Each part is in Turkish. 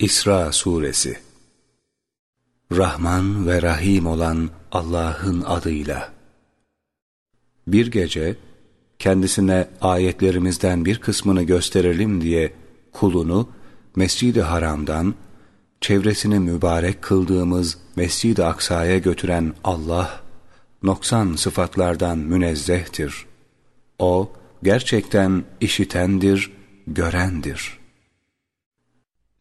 İsra Suresi Rahman ve Rahim olan Allah'ın adıyla Bir gece kendisine ayetlerimizden bir kısmını gösterelim diye kulunu Mescid-i Haram'dan çevresini mübarek kıldığımız Mescid-i Aksa'ya götüren Allah noksan sıfatlardan münezzehtir. O gerçekten işitendir, görendir.''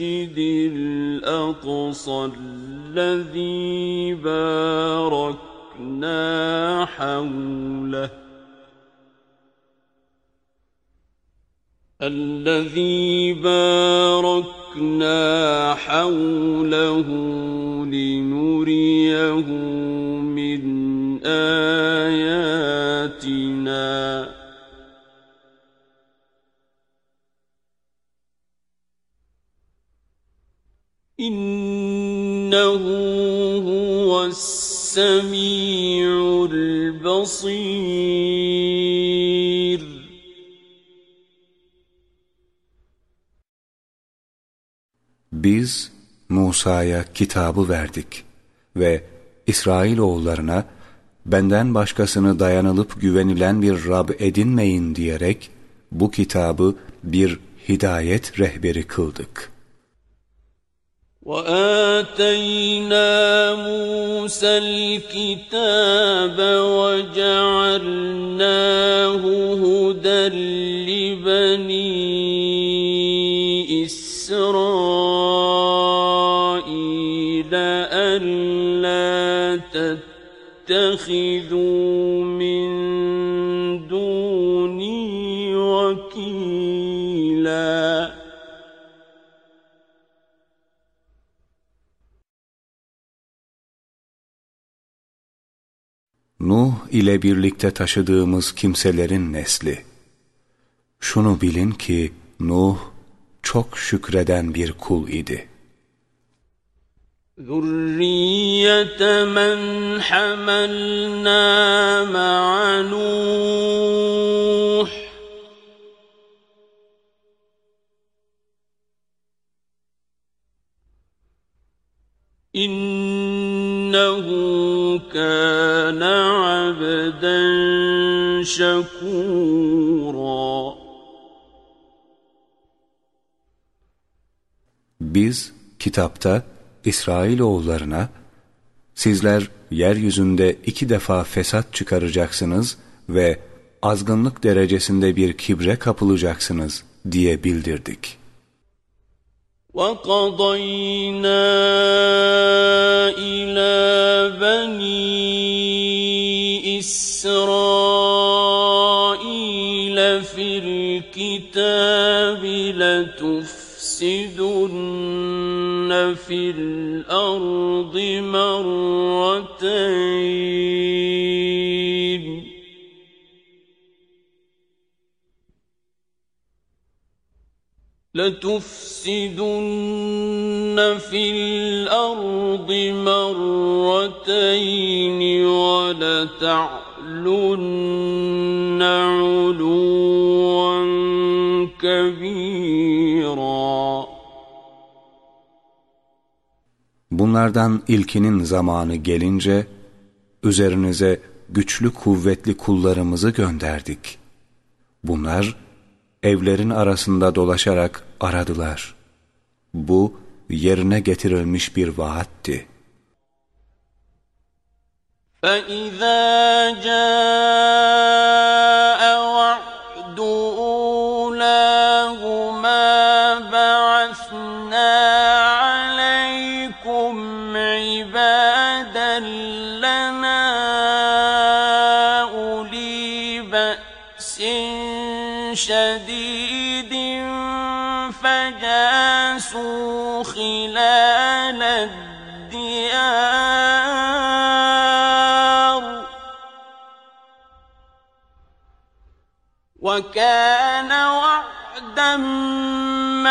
الأقصى الذي باركنا حوله. الذي باركنا حوله لنريه من آياتنا. إنه هو السميع البصير Biz Musa'ya kitabı verdik ve İsrailoğullarına benden başkasını dayanılıp güvenilen bir Rab edinmeyin diyerek bu kitabı bir hidayet rehberi kıldık.'' وآتينا موسى الكتاب وجعلناه هدى لبني إسرائيل ألا تتخذوا ile birlikte taşıdığımız kimselerin nesli. Şunu bilin ki Nuh çok şükreden bir kul idi. ذُرِّيَّةَ مَنْ حَمَلْنَا مَعَ نُوحٍ إِنَّهُ كان عبدا شكورا Biz kitapta İsrailoğullarına sizler yeryüzünde iki defa fesat çıkaracaksınız ve azgınlık derecesinde bir kibre kapılacaksınız diye bildirdik. وَقَضَيْنَا إِلَى بَنِي إِسْرَائِيلَ فِي الْكِتَابِ لَتُفْسِدُنَّ فِي الْأَرْضِ مَرَّتَيْنِ. لتفسدن في الأرض مرتين ولتعلن علوا كبيرا Bunlardan ilkinin zamanı gelince üzerinize güçlü kuvvetli kullarımızı gönderdik. Bunlar evlerin arasında dolaşarak aradılar. Bu yerine getirilmiş bir vaatti. فَإِذَا جَاءَ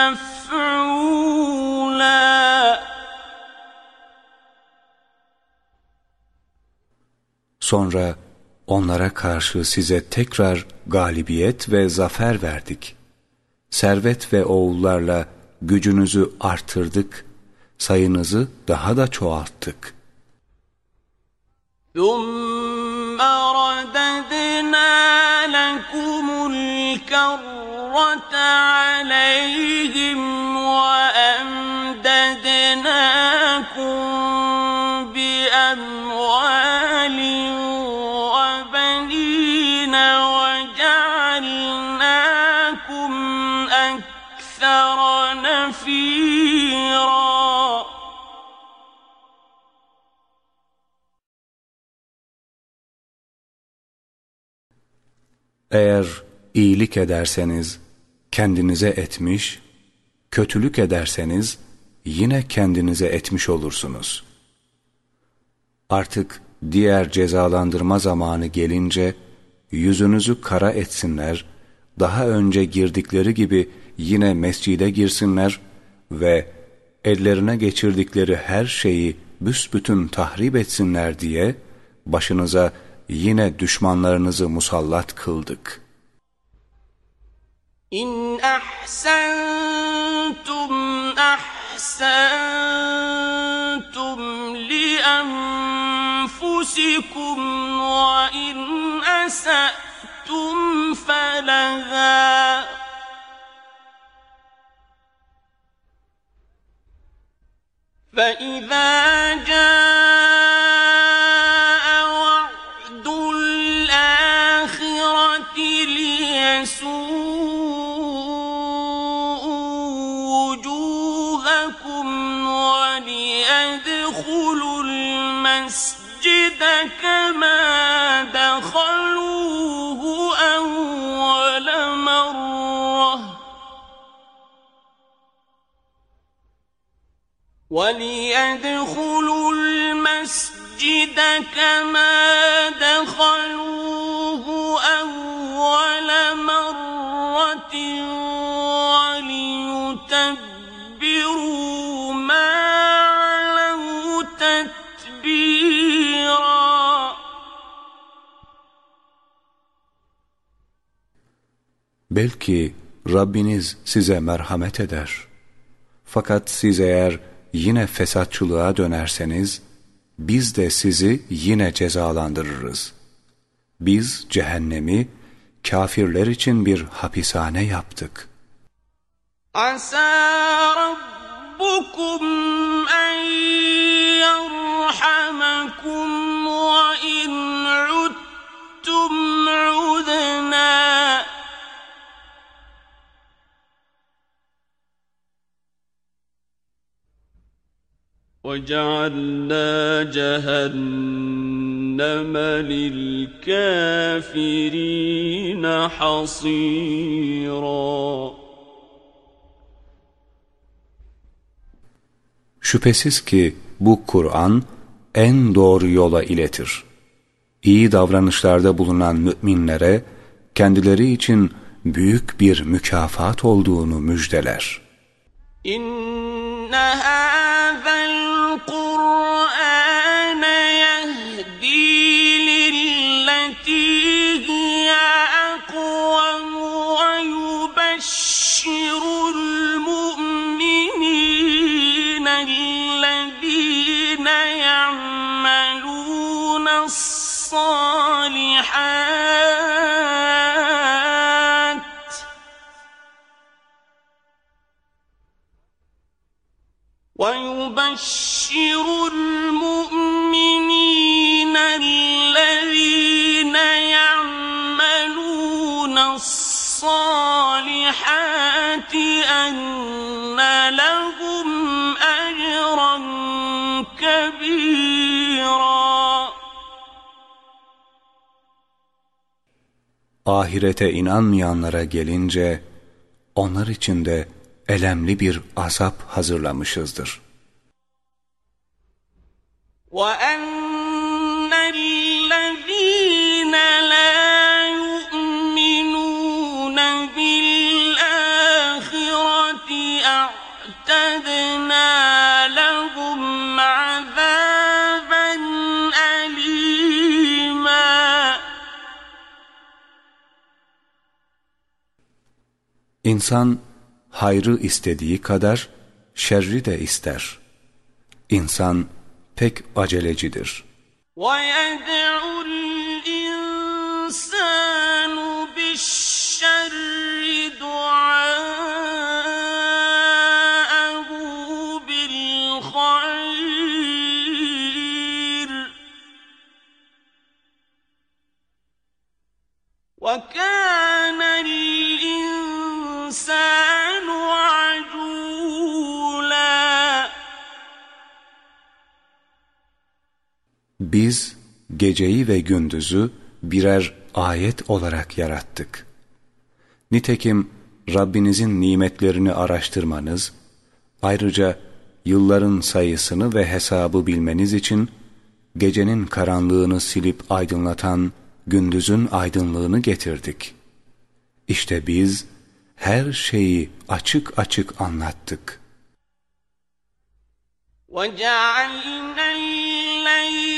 مَفْعُولًا Sonra onlara karşı size tekrar galibiyet ve zafer verdik. Servet ve oğullarla gücünüzü artırdık, sayınızı daha da çoğalttık. ثُمَّ رَدَدْنَا لَكُمُ الكرة عليهم وأمددناكم بأموال وبنين وجعلناكم أكثر نفيرا. Eğer iyilik ederseniz kendinize etmiş, kötülük ederseniz yine kendinize etmiş olursunuz. Artık diğer cezalandırma zamanı gelince yüzünüzü kara etsinler, daha önce girdikleri gibi yine mescide girsinler ve ellerine geçirdikleri her şeyi büsbütün tahrip etsinler diye başınıza yine düşmanlarınızı musallat kıldık. إن أحسنتم أحسنتم لأنفسكم وإن أسأتم فلها فإذا جاء وليدخلوا المسجد كما دخلوه أول مرة وليتبروا ما علوا تتبيرا Belki Rabbiniz size merhamet eder. Fakat siz eğer yine fesatçılığa dönerseniz, biz de sizi yine cezalandırırız. Biz cehennemi kafirler için bir hapishane yaptık. Asa rabbukum en yerhamakum ve in udna وَجَعَلْنَا جَهَنَّمَ لِلْكَافِرِينَ حَصِيرًا Şüphesiz ki bu Kur'an en doğru yola iletir. İyi davranışlarda bulunan müminlere kendileri için büyük bir mükafat olduğunu müjdeler. İnne الصالحات. ويبشر المؤمنين الذين يعملون الصالحات أن لهم أجرا كبيرا. Ahirete inanmayanlara gelince onlar için de elemli bir azap hazırlamışızdır. وَأَنَّ İnsan hayrı istediği kadar şerri de ister. İnsan pek acelecidir. وَيَدْعُ Biz geceyi ve gündüzü birer ayet olarak yarattık. Nitekim Rabbinizin nimetlerini araştırmanız, ayrıca yılların sayısını ve hesabı bilmeniz için gecenin karanlığını silip aydınlatan gündüzün aydınlığını getirdik. İşte biz her şeyi açık açık anlattık. وَجَعَلْنَا اللَّيْلَ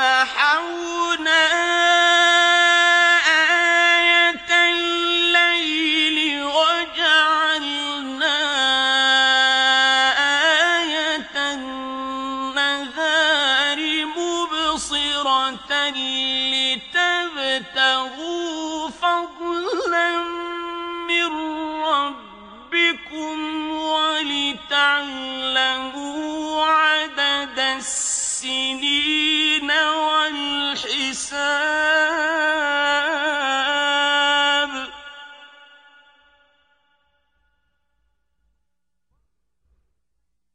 السِّنِينَ وَالْحِسَابَ ۚ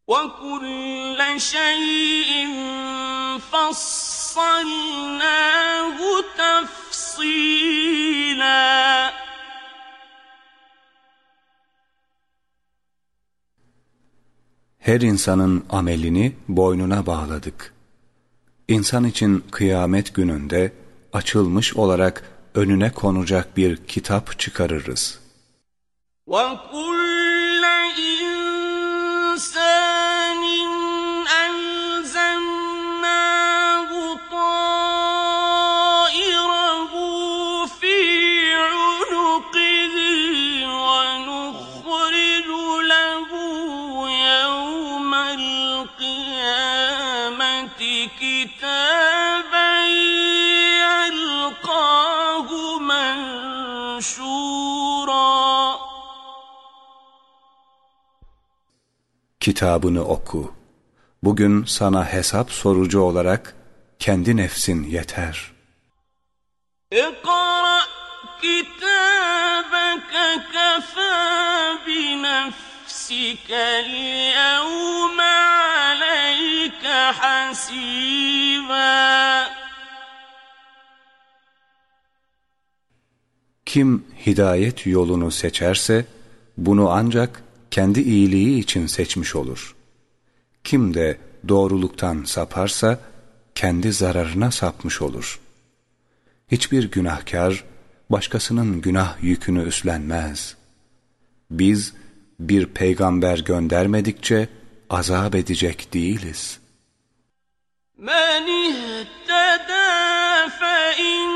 وَكُلَّ شَيْءٍ فَصَّلْنَاهُ تَفْصِيلًا Her insanın amelini boynuna bağladık. İnsan için kıyamet gününde açılmış olarak önüne konacak bir kitap çıkarırız. وَكُلَّ Kitabını oku. Bugün sana hesap sorucu olarak kendi nefsin yeter. اقرأ كتابك كفى بنفسك اليوم عليك حسيبا Kim hidayet yolunu seçerse bunu ancak kendi iyiliği için seçmiş olur. Kim de doğruluktan saparsa kendi zararına sapmış olur. Hiçbir günahkar başkasının günah yükünü üstlenmez. Biz bir peygamber göndermedikçe azap edecek değiliz. Men ihtedâ fe in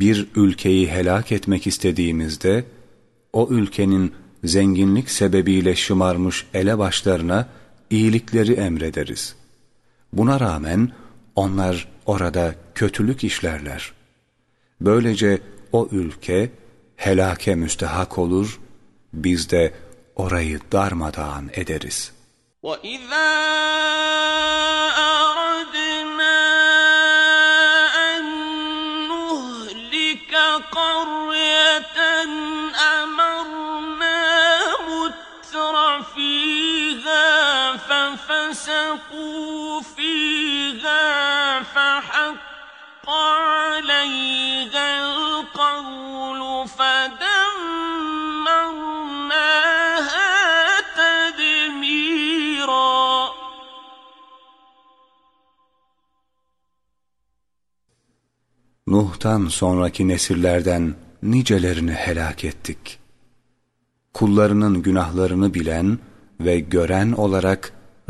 Bir ülkeyi helak etmek istediğimizde o ülkenin zenginlik sebebiyle şımarmış elebaşlarına iyilikleri emrederiz. Buna rağmen onlar orada kötülük işlerler. Böylece o ülke helake müstehak olur Biz de orayı darmadağın ederiz. وَإِذَا فَفَسَقُوا فِيهَا فَحَقَّ عَلَيْهَا الْقَوْلُ فَدَمَّرْنَاهَا تَدْمِيرًا Nuh'tan sonraki nesillerden nicelerini helak ettik. Kullarının günahlarını bilen ve gören olarak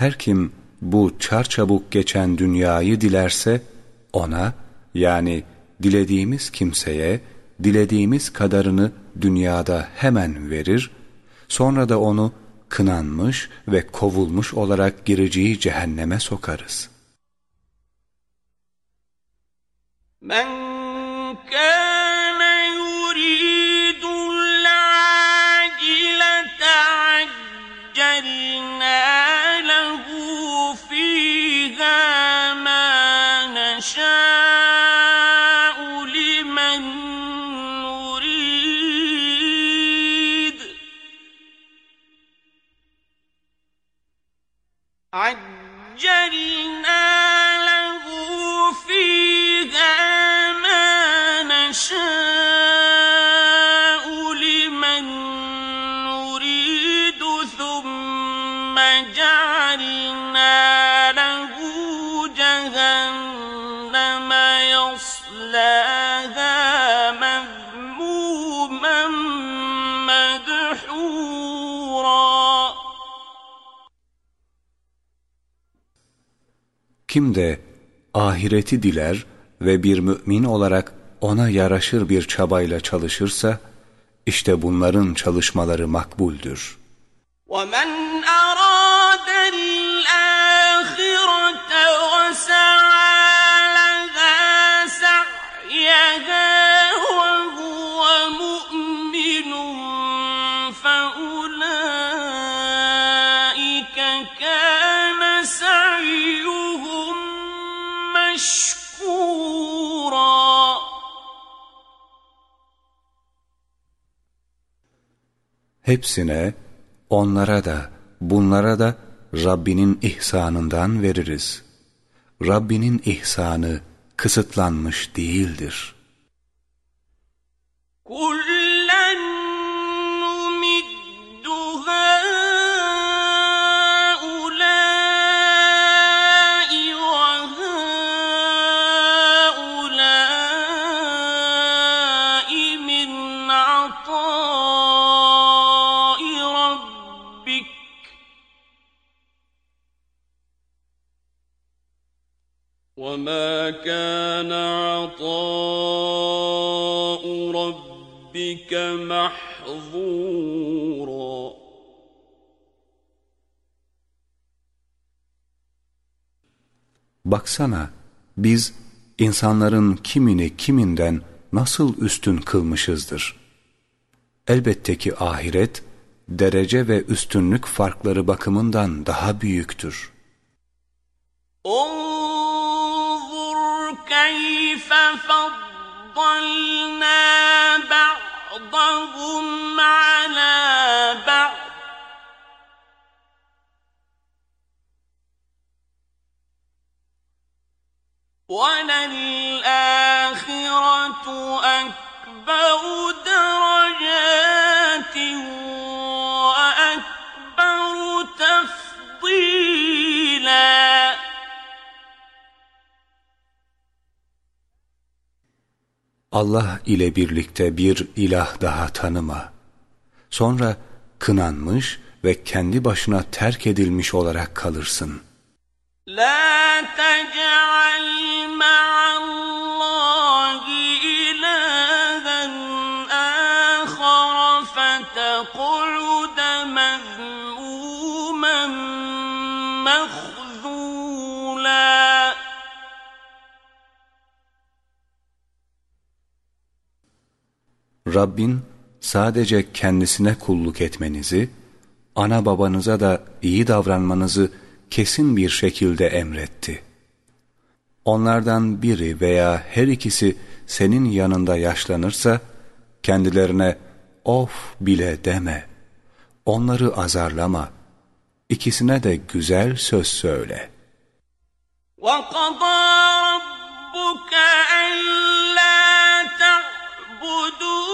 Her kim bu çarçabuk geçen dünyayı dilerse ona yani dilediğimiz kimseye dilediğimiz kadarını dünyada hemen verir sonra da onu kınanmış ve kovulmuş olarak gireceği cehenneme sokarız. مَنْ نَشَاءُ لِمَن نُّرِيدُ ثُمَّ جَعَلْنَا لَهُ جَهَنَّمَ يَصْلَاهَا مَذْمُومًا مَّدْحُورًا Kim de ahireti diler ve bir mümin olarak ona yaraşır bir çabayla çalışırsa, işte bunların çalışmaları makbuldür. وَمَنْ Hepsine, onlara da, bunlara da Rabbinin ihsanından veririz. Rabbinin ihsanı kısıtlanmış değildir. Kulli وَمَا كَانَ عَطَاءُ رَبِّكَ مَحْظُورًا Baksana, biz insanların kimini kiminden nasıl üstün kılmışızdır. Elbette ki ahiret, derece ve üstünlük farkları bakımından daha büyüktür. انظر كيف فضلنا بعضهم على بعض؟ وللآخرة أكبر درجات Allah ile birlikte bir ilah daha tanıma. Sonra kınanmış ve kendi başına terk edilmiş olarak kalırsın. La tec'al ma'allahi Rabbin sadece kendisine kulluk etmenizi, ana babanıza da iyi davranmanızı kesin bir şekilde emretti. Onlardan biri veya her ikisi senin yanında yaşlanırsa, kendilerine of bile deme, onları azarlama, ikisine de güzel söz söyle. وَقَضَى رَبُّكَ أَلَّا تَعْبُدُوا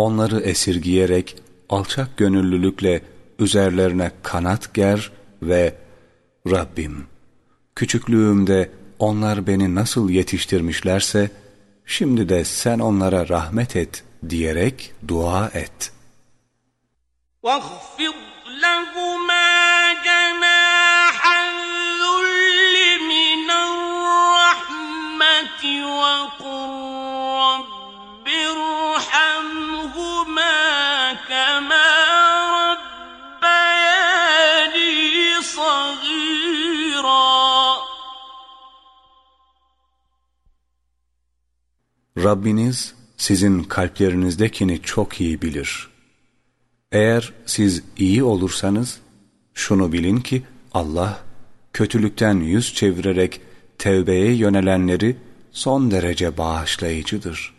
Onları esirgiyerek alçak gönüllülükle üzerlerine kanat ger ve Rabbim küçüklüğümde onlar beni nasıl yetiştirmişlerse şimdi de sen onlara rahmet et diyerek dua et. واخفض لهما Rabbiniz sizin kalplerinizdekini çok iyi bilir. Eğer siz iyi olursanız şunu bilin ki Allah kötülükten yüz çevirerek tevbeye yönelenleri son derece bağışlayıcıdır.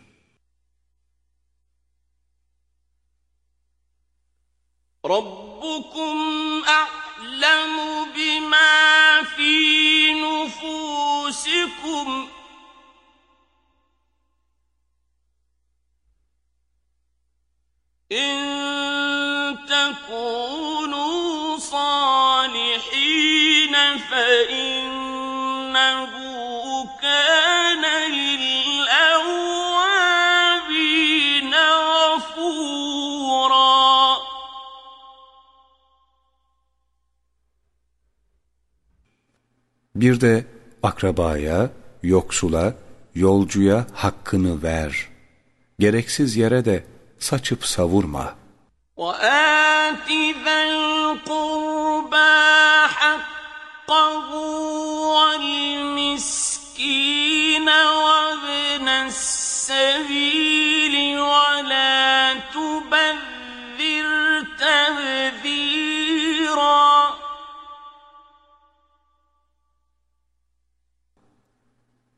Rabbukum a'lemu bima fi nufusikum Bir de akrabaya, yoksula, yolcuya hakkını ver. Gereksiz yere de saçıp savurma. وآت ذا القربى حقه والمسكين وابن السبيل ولا تبذر تبذيرا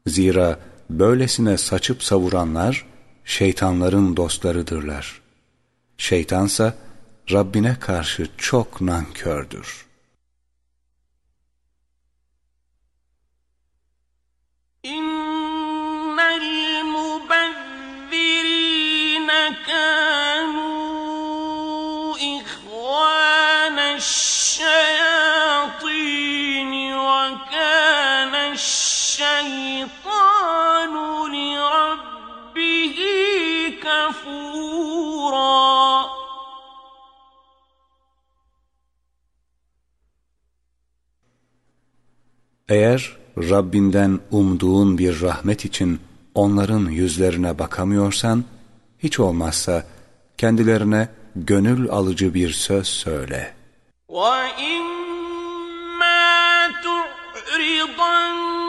Zira böylesine saçıp savuranlar şeytanların dostlarıdırlar. Şeytansa Rabbine karşı çok nankördür. İnnel mubezzirine kânû غفورا Eğer Rabbinden umduğun bir rahmet için onların yüzlerine bakamıyorsan, hiç olmazsa kendilerine gönül alıcı bir söz söyle. وَإِمَّا تُعْرِضَنَّ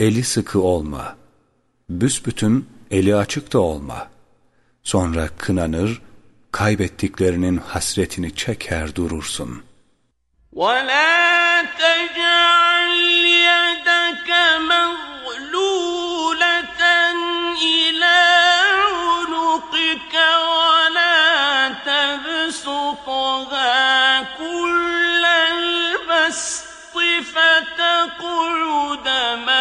Eli sıkı olma. Büsbütün eli açık da olma. Sonra kınanır, kaybettiklerinin hasretini çeker durursun. وَلَا تَجْعَلْ يَدَكَ مَغْلُولَةً إِلَىٰ عُنُقِكَ وَلَا تَبْسُطْهَا كُلَّ الْبَسْطِ فَتَقْعُدَ مَلُومًا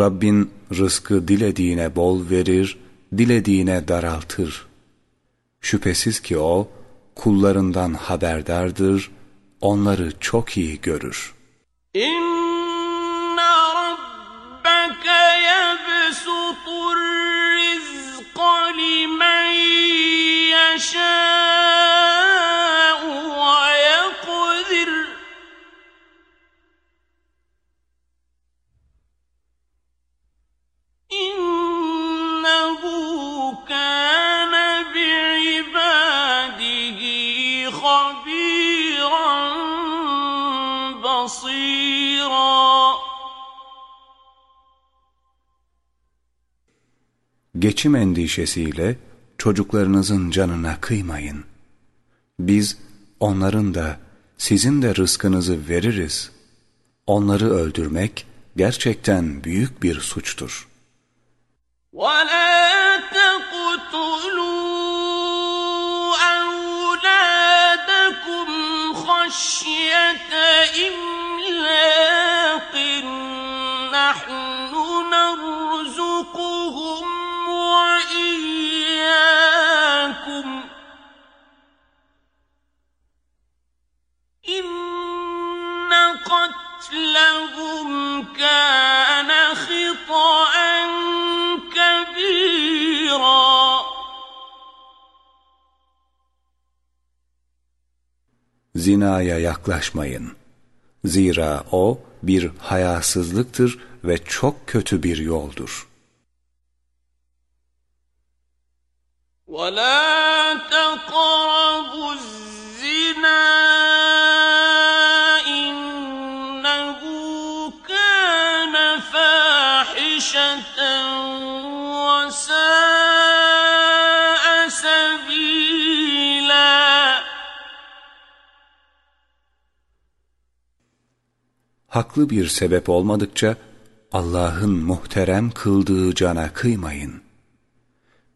Rabbin rızkı dilediğine bol verir, dilediğine daraltır. Şüphesiz ki O, kullarından haberdardır, onları çok iyi görür. İnne rabbeke yebsutur rizqa limen yeşâ Geçim endişesiyle çocuklarınızın canına kıymayın. Biz onların da sizin de rızkınızı veririz. Onları öldürmek gerçekten büyük bir suçtur. وَلَا تَقْتُلُوا أَوْلَادَكُمْ خَشْيَةَ إِمْلَاقٍ ۖ نَّحْنُ نَرْزُقُهُمْ قَتْلَهُمْ كَانَ خِطْأً كَبِيرًا Zinaya yaklaşmayın. Zira o bir hayasızlıktır ve çok kötü bir yoldur. ولا تقربوا الزنا Haklı bir sebep olmadıkça Allah'ın muhterem kıldığı cana kıymayın.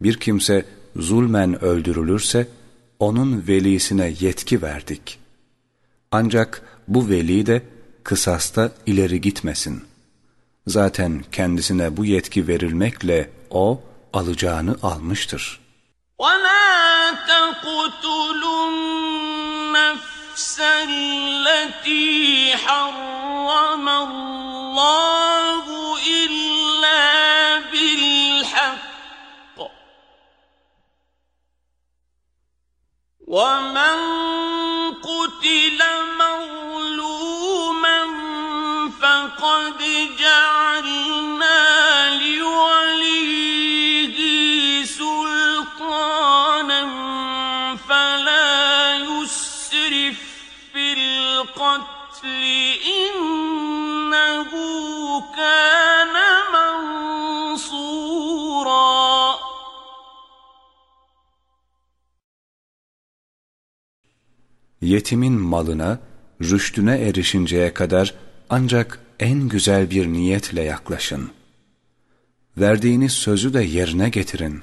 Bir kimse zulmen öldürülürse onun velisine yetki verdik. Ancak bu veli de kısasta ileri gitmesin. Zaten kendisine bu yetki verilmekle o alacağını almıştır. ولا تقتلوا النفس التي حرم الله إلا بالحق. ومن قتل مظلوما Yetimin malına, rüştüne erişinceye kadar ancak en güzel bir niyetle yaklaşın. Verdiğiniz sözü de yerine getirin.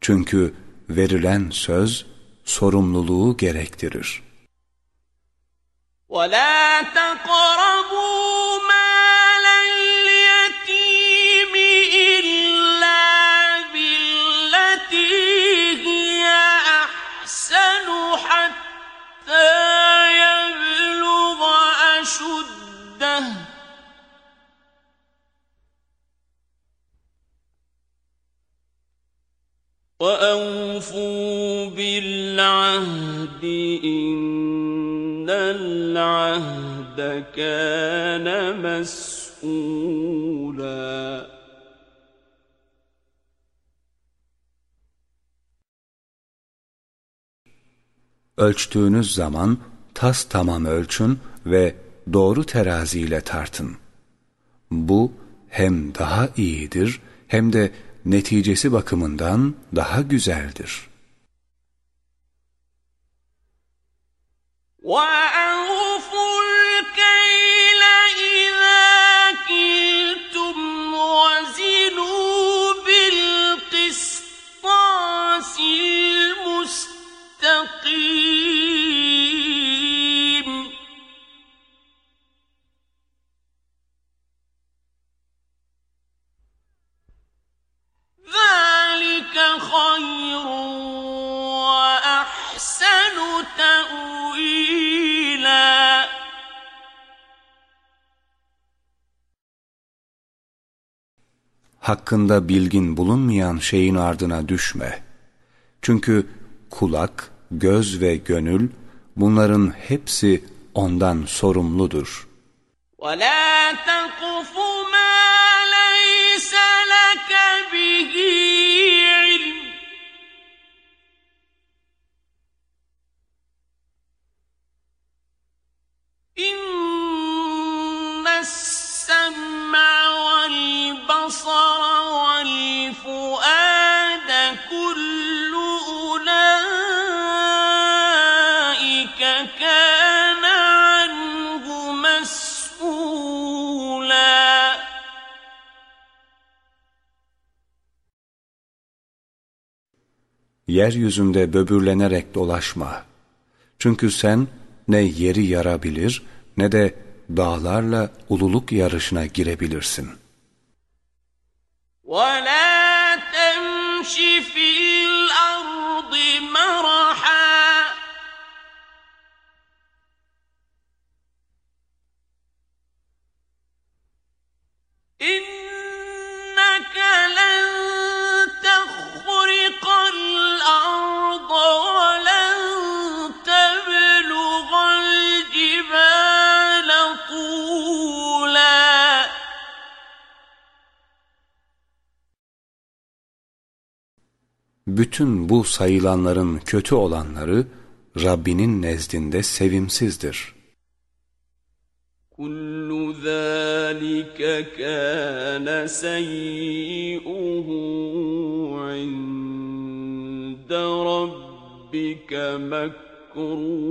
Çünkü verilen söz sorumluluğu gerektirir. ولا تقربوا مال اليتيم إلا بالتي هي أحسن حتى يبلغ أشده وأوفوا بالعهد إن العهد كان مسؤولا Ölçtüğünüz zaman tas tamam ölçün ve doğru teraziyle tartın. Bu hem daha iyidir hem de neticesi bakımından daha güzeldir. وأوفوا Hakkında bilgin bulunmayan şeyin ardına düşme. Çünkü kulak, göz ve gönül bunların hepsi ondan sorumludur. ولا تقف ما ليس لك به Yeryüzünde böbürlenerek dolaşma. Çünkü sen ne yeri yarabilir ne de dağlarla ululuk yarışına girebilirsin. ولا تمش في bütün bu sayılanların kötü olanları Rabbinin nezdinde sevimsizdir. Kullu zâlike kâne seyyuhu ربك مكروها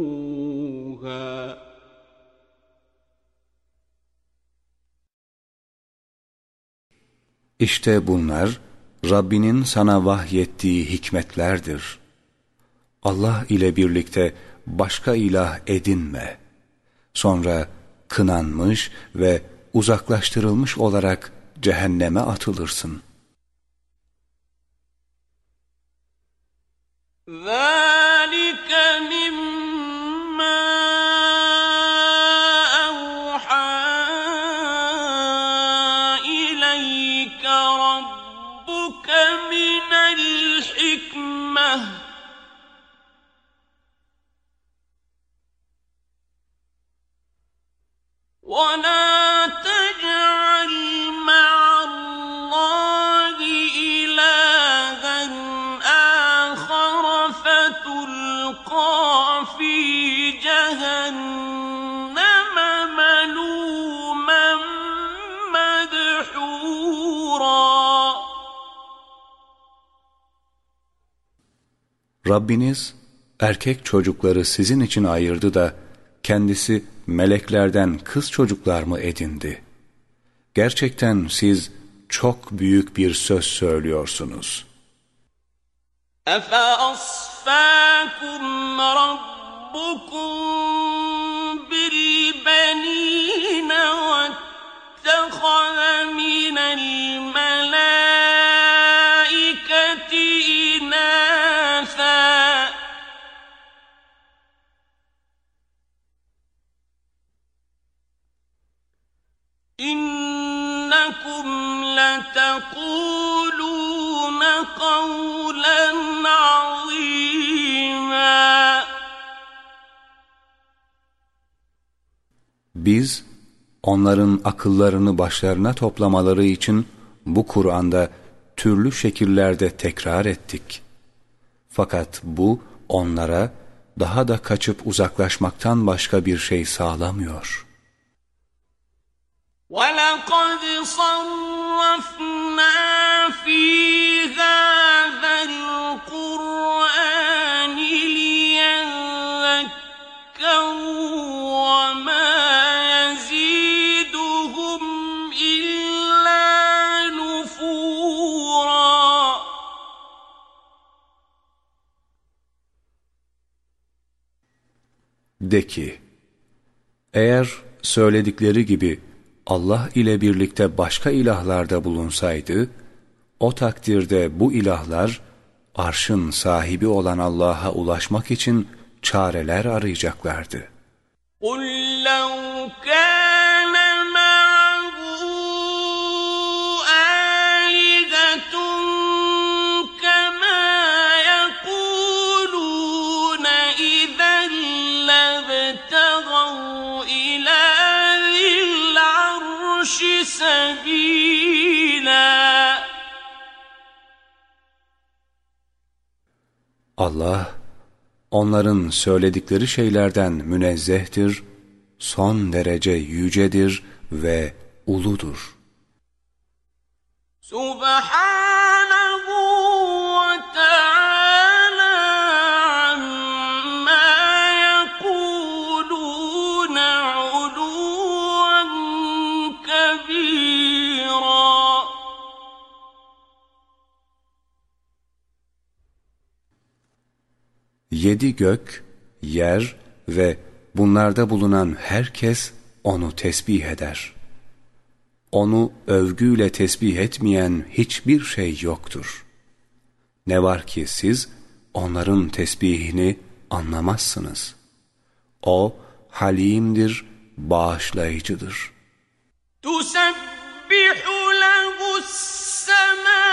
İşte bunlar Rabbinin sana vahyettiği hikmetlerdir. Allah ile birlikte başka ilah edinme. Sonra kınanmış ve uzaklaştırılmış olarak cehenneme atılırsın. ذلك مما أوحى إليك ربك من الحكمة. ولا Rabbiniz erkek çocukları sizin için ayırdı da kendisi meleklerden kız çocuklar mı edindi? Gerçekten siz çok büyük bir söz söylüyorsunuz. أَفَأَصْفَاكُمْ رَبُّكُمْ بِالْبَنِينَ وَاتَّخَذَ مِنَ الْمَلَائِكَةِ İnnekum letekulûne kavlen azîmâ. Biz onların akıllarını başlarına toplamaları için bu Kur'an'da türlü şekillerde tekrar ettik. Fakat bu onlara daha da kaçıp uzaklaşmaktan başka bir şey sağlamıyor.'' وَلَقَدْ صَرَّفْنَا فِي هَذَا الْقُرْآنِ لِيَذَّكَّرُوا وَمَا يَزِيدُهُمْ إِلَّا نُفُورًا. De ki, eğer söyledikleri gibi Allah ile birlikte başka ilahlarda bulunsaydı, o takdirde bu ilahlar arşın sahibi olan Allah'a ulaşmak için çareler arayacaklardı. قُلْ لَوْ كَانَ Allah, onların söyledikleri şeylerden münezzehtir, son derece yücedir ve uludur. Subhan yedi gök, yer ve bunlarda bulunan herkes onu tesbih eder. Onu övgüyle tesbih etmeyen hiçbir şey yoktur. Ne var ki siz onların tesbihini anlamazsınız. O halimdir, bağışlayıcıdır. Tusebbihu lehu's semâ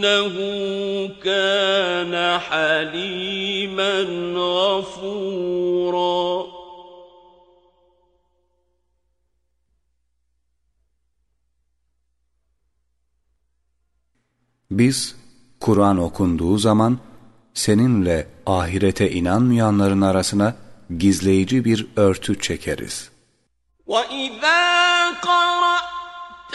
شيء إلا يسبح بحمده ولكن لا تفقهون تسبيحهم إنه كان حليما غفورا Biz Kur'an okunduğu zaman seninle ahirete inanmayanların arasına gizleyici bir örtü çekeriz. وإذا قرأت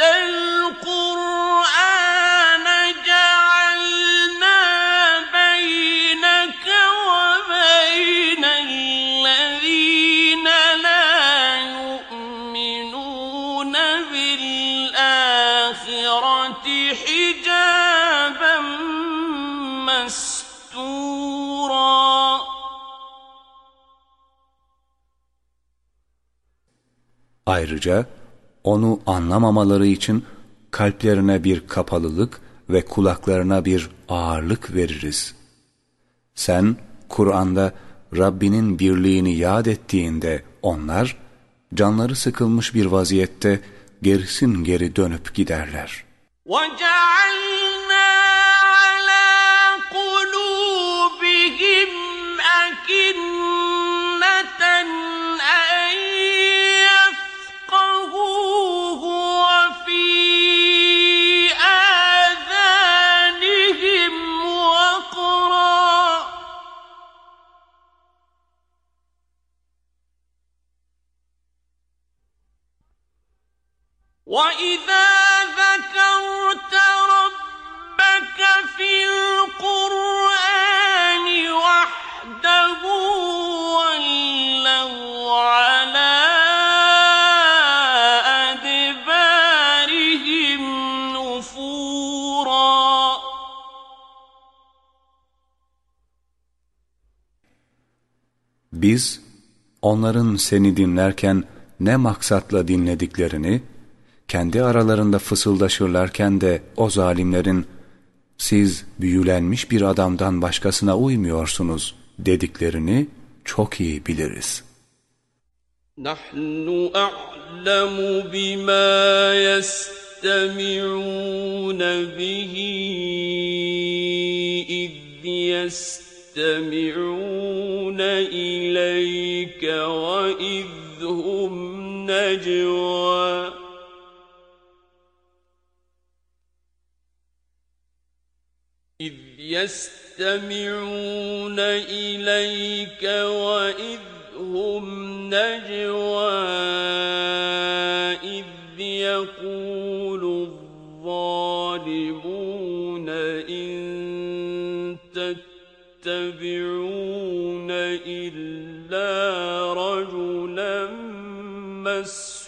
Ayrıca onu anlamamaları için kalplerine bir kapalılık ve kulaklarına bir ağırlık veririz. Sen Kur'an'da Rabbinin birliğini yad ettiğinde onlar canları sıkılmış bir vaziyette gerisin geri dönüp giderler. وجعلنا وإذا ذكرت ربك في القرآن وحده ولوا على أدبارهم نفورا Biz onların seni dinlerken ne maksatla dinlediklerini, kendi aralarında fısıldaşırlarken de o zalimlerin siz büyülenmiş bir adamdan başkasına uymuyorsunuz dediklerini çok iyi biliriz. نحن أعلم بما يستمعون به إذ يستمعون إليك وإذ هم نجوى يستمعون إليك وإذ هم نجوى إذ يقول الظالمون إن تتبعون إلا رجلا مسحورا.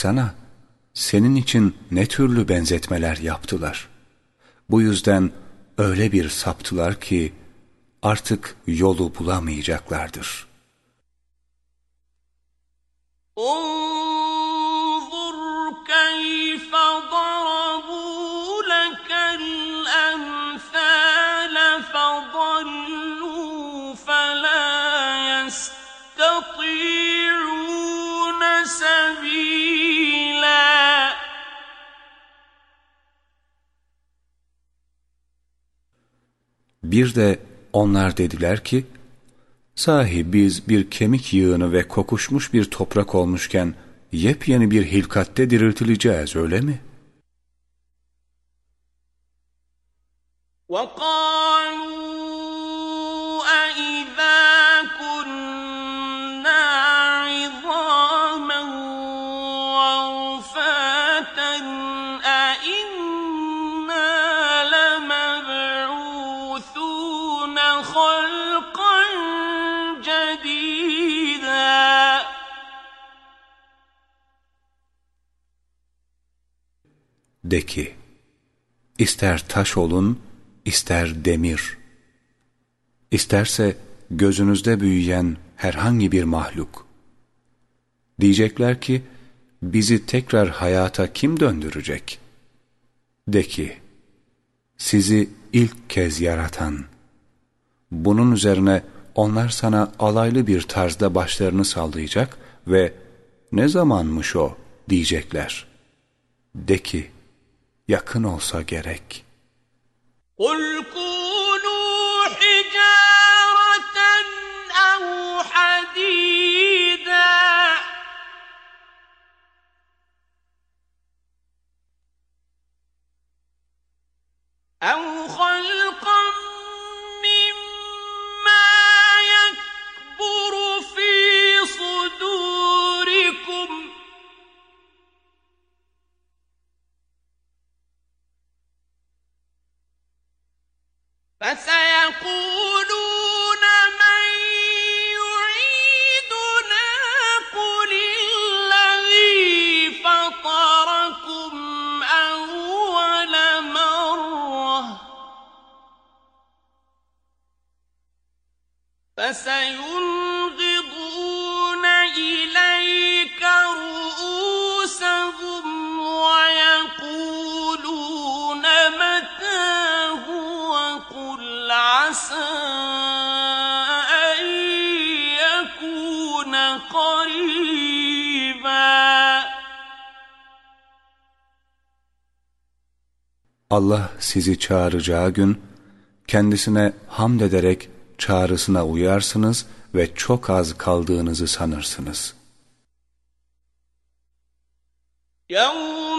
Baksana, senin için ne türlü benzetmeler yaptılar. Bu yüzden öyle bir saptılar ki artık yolu bulamayacaklardır. انظر كيف ضربوا Bir de onlar dediler ki, sahi biz bir kemik yığını ve kokuşmuş bir toprak olmuşken yepyeni bir hilkatte diriltileceğiz öyle mi? وقالوا De ki, ister taş olun, ister demir. İsterse gözünüzde büyüyen herhangi bir mahluk. Diyecekler ki, bizi tekrar hayata kim döndürecek? De ki, sizi ilk kez yaratan. Bunun üzerine onlar sana alaylı bir tarzda başlarını sallayacak ve ne zamanmış o diyecekler. De ki, yakın olsa gerek. قل كونوا حجارة أو حديدا أو خلقا فسيقولون من يعيدنا قل الذي فطركم أول مرة. فسينغضون Allah sizi çağıracağı gün kendisine hamd ederek çağrısına uyarsınız ve çok az kaldığınızı sanırsınız. يوم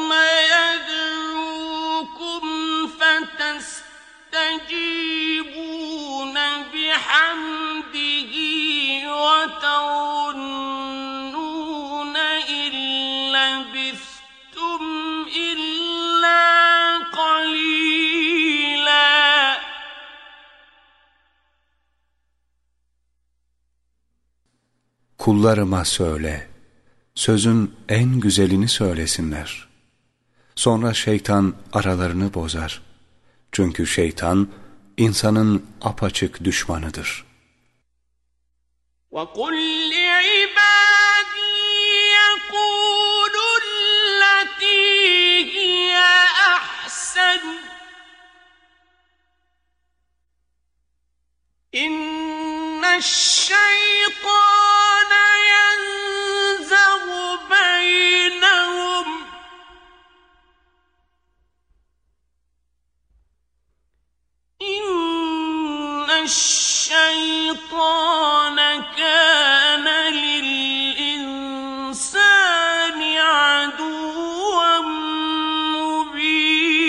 kullarıma söyle, sözün en güzelini söylesinler. Sonra şeytan aralarını bozar. Çünkü şeytan, insanın apaçık düşmanıdır. وَقُلْ لِعِبَادِي يَقُولُوا الَّتِي هِيَ أَحْسَنُ إِنَّ الشَّيْطَانَ الشَّيْطَانَ كَانَ لِلْإِنسَانِ عَدُوًّا مُّبِينًا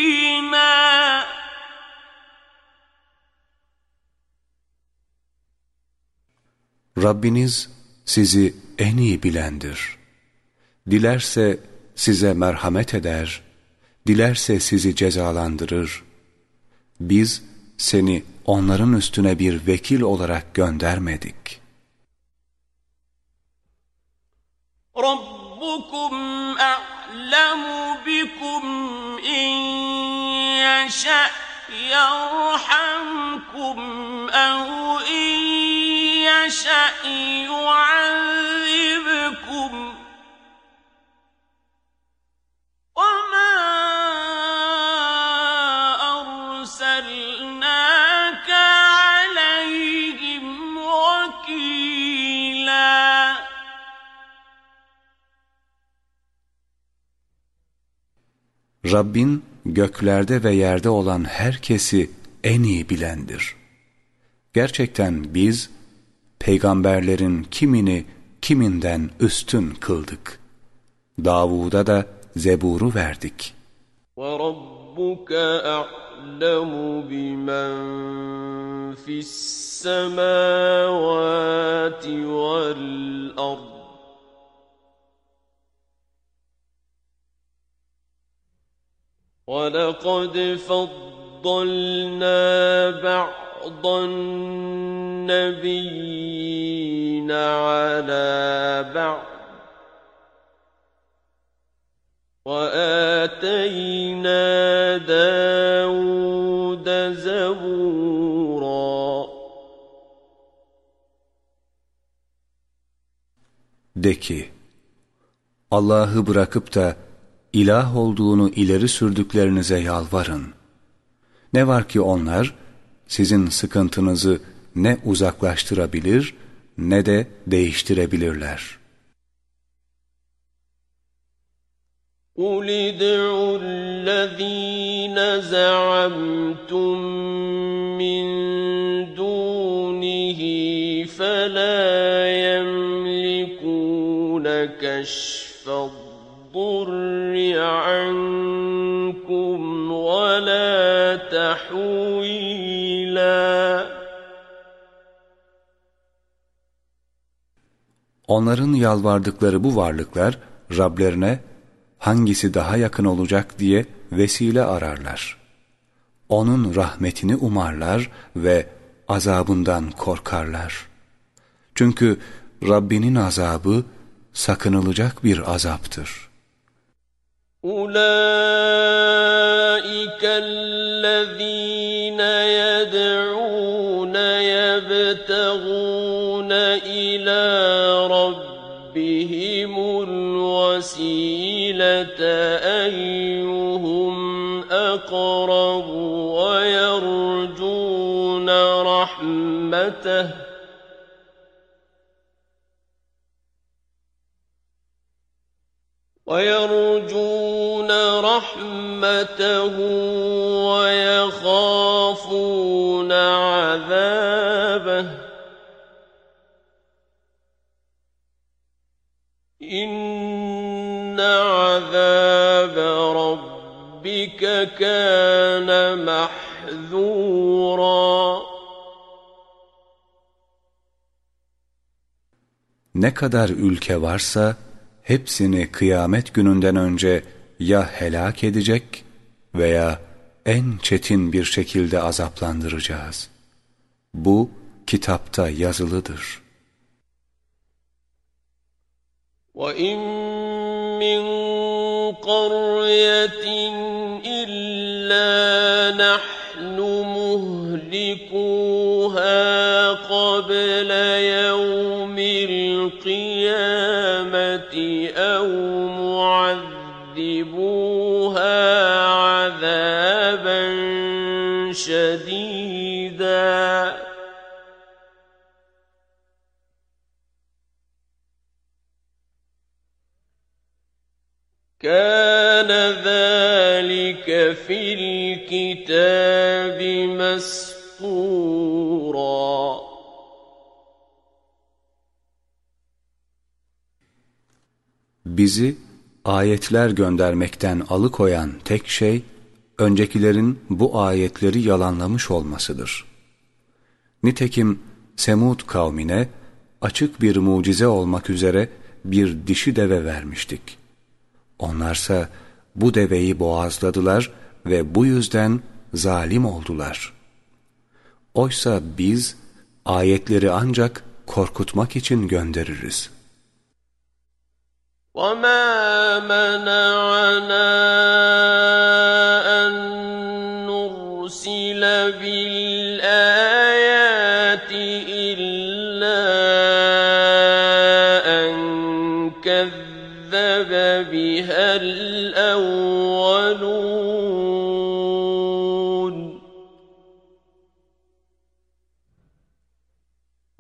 Rabbiniz sizi en iyi bilendir. Dilerse size merhamet eder, dilerse sizi cezalandırır. Biz seni onların üstüne bir vekil olarak göndermedik. Rabbukum a'lemu bikum in yaşa' yerhamkum ev in yaşa' yu'azzim Rabbin göklerde ve yerde olan herkesi en iyi bilendir. Gerçekten biz peygamberlerin kimini kiminden üstün kıldık. Davud'a da Zebur'u verdik. وربك أعلم بمن في السماوات والأرض ولقد فضلنا بعض النبيين على بعض وآتينا داود زبورا De ki, Allah'ı bırakıp da ilah olduğunu ileri sürdüklerinize yalvarın. Ne var ki onlar sizin sıkıntınızı ne uzaklaştırabilir ne de değiştirebilirler. قُلِ ادْعُوا الَّذ۪ينَ زَعَمْتُمْ مِنْ دُونِهِ فَلَا يَمْلِكُونَ كَشْفَ الضر عنكم ولا تحويلا Onların yalvardıkları bu varlıklar Rablerine hangisi daha yakın olacak diye vesile ararlar. Onun rahmetini umarlar ve azabından korkarlar. Çünkü Rabbinin azabı sakınılacak bir azaptır. أولئك الذين يدعون يبتغون إلى ربهم الوسيلة أيهم أقرب ويرجون رحمته ويخافون عذابه. إن عذاب ربك كان محذورا. Ne kadar ülke varsa hepsini kıyamet gününden önce ya helak edecek veya en çetin bir şekilde azaplandıracağız. Bu kitapta yazılıdır. وإن من قرية إلا نحن مهلكوها قبل كان ذلك في الكتاب مسطورا Bizi ayetler göndermekten alıkoyan tek şey, öncekilerin bu ayetleri yalanlamış olmasıdır. Nitekim Semud kavmine açık bir mucize olmak üzere bir dişi deve vermiştik. Onlarsa bu deveyi boğazladılar ve bu yüzden zalim oldular. Oysa biz ayetleri ancak korkutmak için göndeririz. وَمَا مَنَعَنَا أَن نُّرْسِلَ بِالْآيَاتِ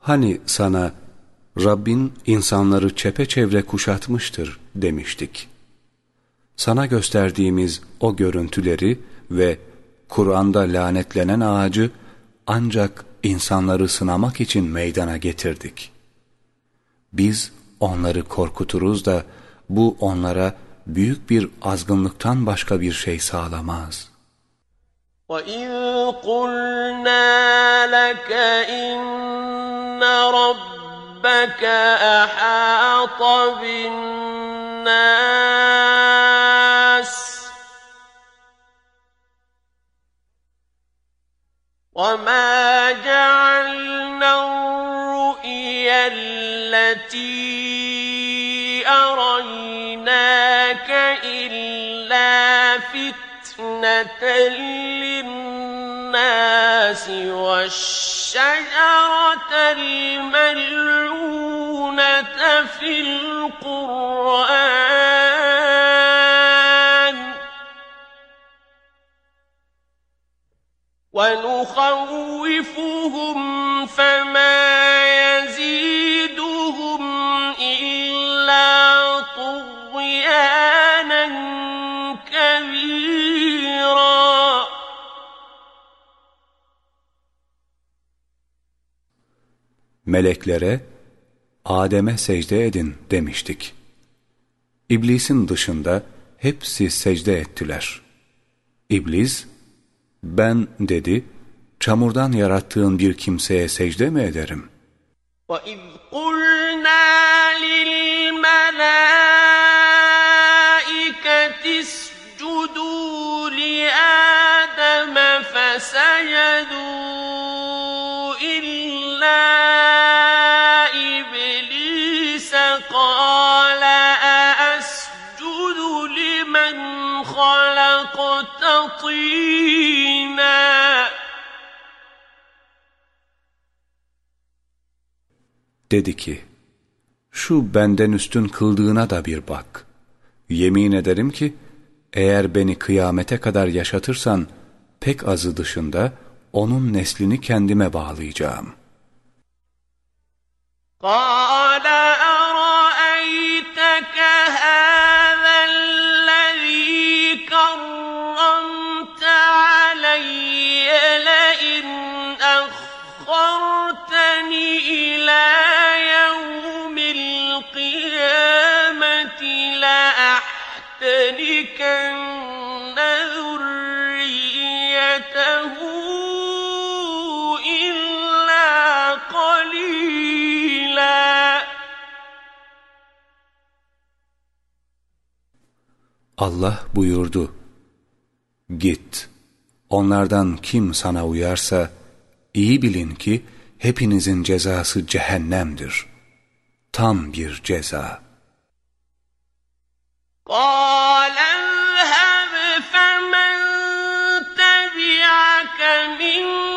Hani sana Rabbin insanları çepeçevre kuşatmıştır demiştik. Sana gösterdiğimiz o görüntüleri ve Kur'an'da lanetlenen ağacı ancak insanları sınamak için meydana getirdik. Biz onları korkuturuz da bu onlara büyük bir azgınlıktan başka bir şey sağlamaz. وَإِذْ قُلْنَا لَكَ إِنَّ رَبَّكَ أَحَاطَ بِالنَّاسِ وَمَا جَعَلْنَا الرُّؤْيَا الَّتِي لِلنَّاسِ وَالشَّجَرَةَ الْمَلْعُونَةَ فِي الْقُرْآنِ. وَنُخَوِّفُهُمْ فَمَا Meleklere Adem'e secde edin demiştik. İblisin dışında hepsi secde ettiler. İblis, ben dedi, çamurdan yarattığın bir kimseye secde mi ederim? وَإِذْ قُلْنَا لِلْمَلَائِكَةِ اسْجُدُوا لِآدَمَ فَسَجَدُوا خَلَقْتَ طِينًا Dedi ki, şu benden üstün kıldığına da bir bak. Yemin ederim ki, eğer beni kıyamete kadar yaşatırsan, pek azı dışında onun neslini kendime bağlayacağım. قال Allah buyurdu, Git, onlardan kim sana uyarsa, iyi bilin ki hepinizin cezası cehennemdir. Tam bir ceza. قال اذهب فمن تبعك منهم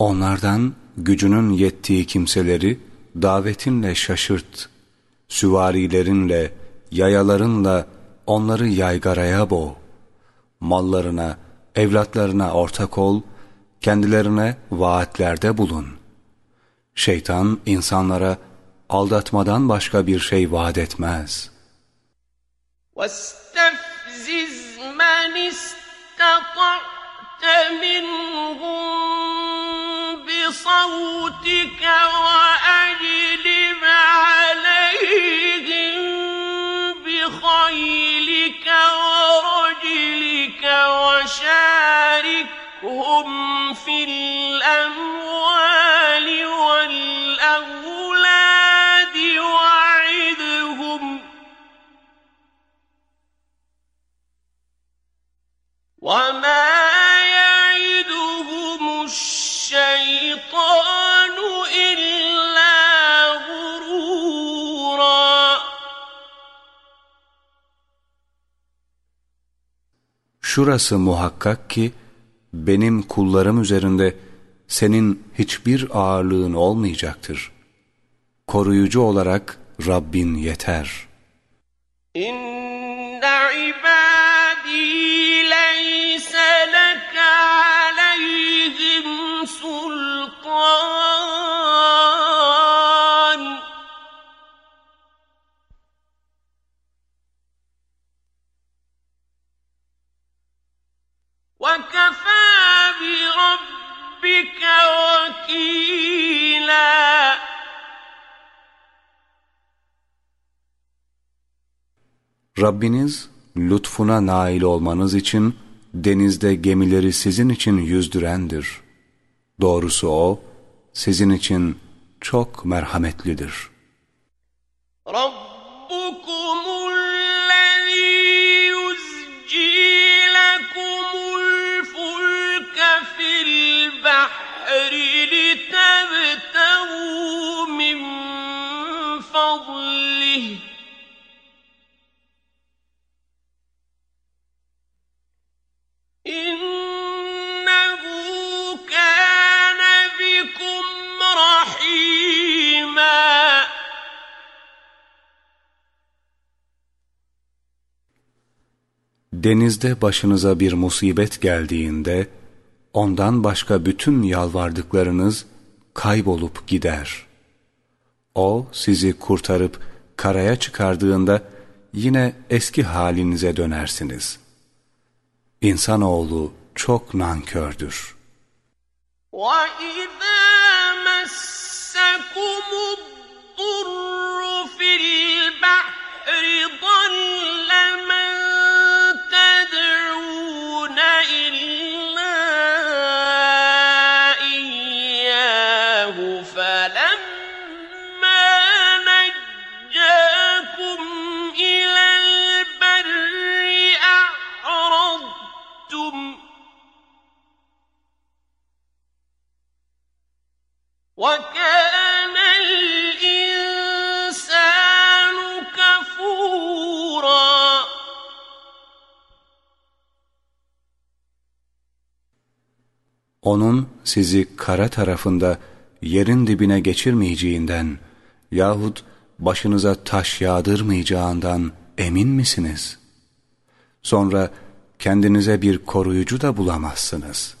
Onlardan gücünün yettiği kimseleri davetinle şaşırt, süvarilerinle, yayalarınla onları yaygaraya boğ, mallarına, evlatlarına ortak ol, kendilerine vaatlerde bulun. Şeytan insanlara aldatmadan başka bir şey vaat etmez. واستفزز من استطعت منهم بصوتك وأجلب عليهم بخيلك ورجلك وشاركهم في الأموال والأولاد وعدهم وما Şurası muhakkak ki benim kullarım üzerinde senin hiçbir ağırlığın olmayacaktır. Koruyucu olarak Rabbin yeter. إن Rabbiniz lütfuna nail olmanız için denizde gemileri sizin için yüzdürendir. Doğrusu O sizin için çok merhametlidir. Rabbukum Denizde başınıza bir musibet geldiğinde ondan başka bütün yalvardıklarınız kaybolup gider. O sizi kurtarıp karaya çıkardığında yine eski halinize dönersiniz. İnsanoğlu çok nankördür. وَإِذَا مَسَّكُمُ الضُّرُّ فِي الْبَحْرِ ضَلَّ مَن Onun sizi kara tarafında yerin dibine geçirmeyeceğinden yahut başınıza taş yağdırmayacağından emin misiniz? Sonra kendinize bir koruyucu da bulamazsınız.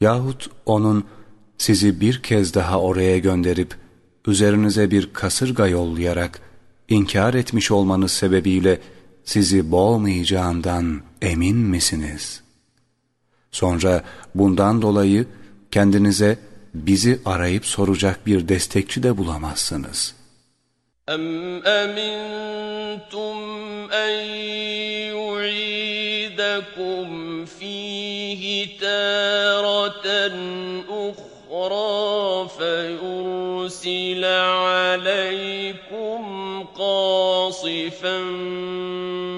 Yahut onun sizi bir kez daha oraya gönderip üzerinize bir kasırga yollayarak inkar etmiş olmanız sebebiyle sizi boğmayacağından emin misiniz? Sonra bundan dolayı kendinize bizi arayıp soracak bir destekçi de bulamazsınız. أَمْ أَمِنْتُمْ أَنْ يُعِيدَكُمْ فِيهِ تَارَةً أُخْرَى فَيُرْسِلَ عَلَيْكُمْ قَاصِفًا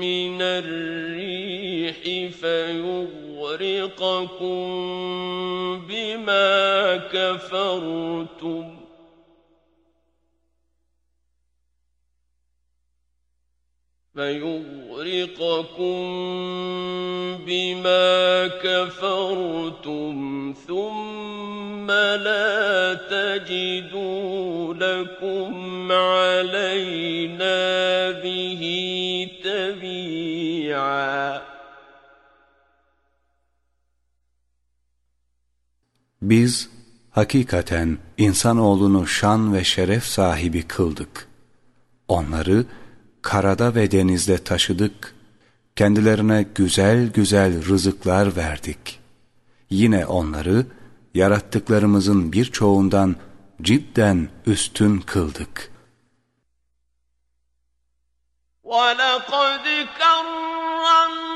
مِنَ الرِّيحِ فَيُغْرِقَكُمْ بِمَا كَفَرْتُمْ. فيغرقكم بما كفرتم ثم لا تجدوا لكم علينا به تبيعا Biz hakikaten insanoğlunu şan ve şeref sahibi kıldık. Onları karada ve denizde taşıdık, kendilerine güzel güzel rızıklar verdik. Yine onları yarattıklarımızın birçoğundan cidden üstün kıldık. وَلَقَدْ كَرَّمْنَا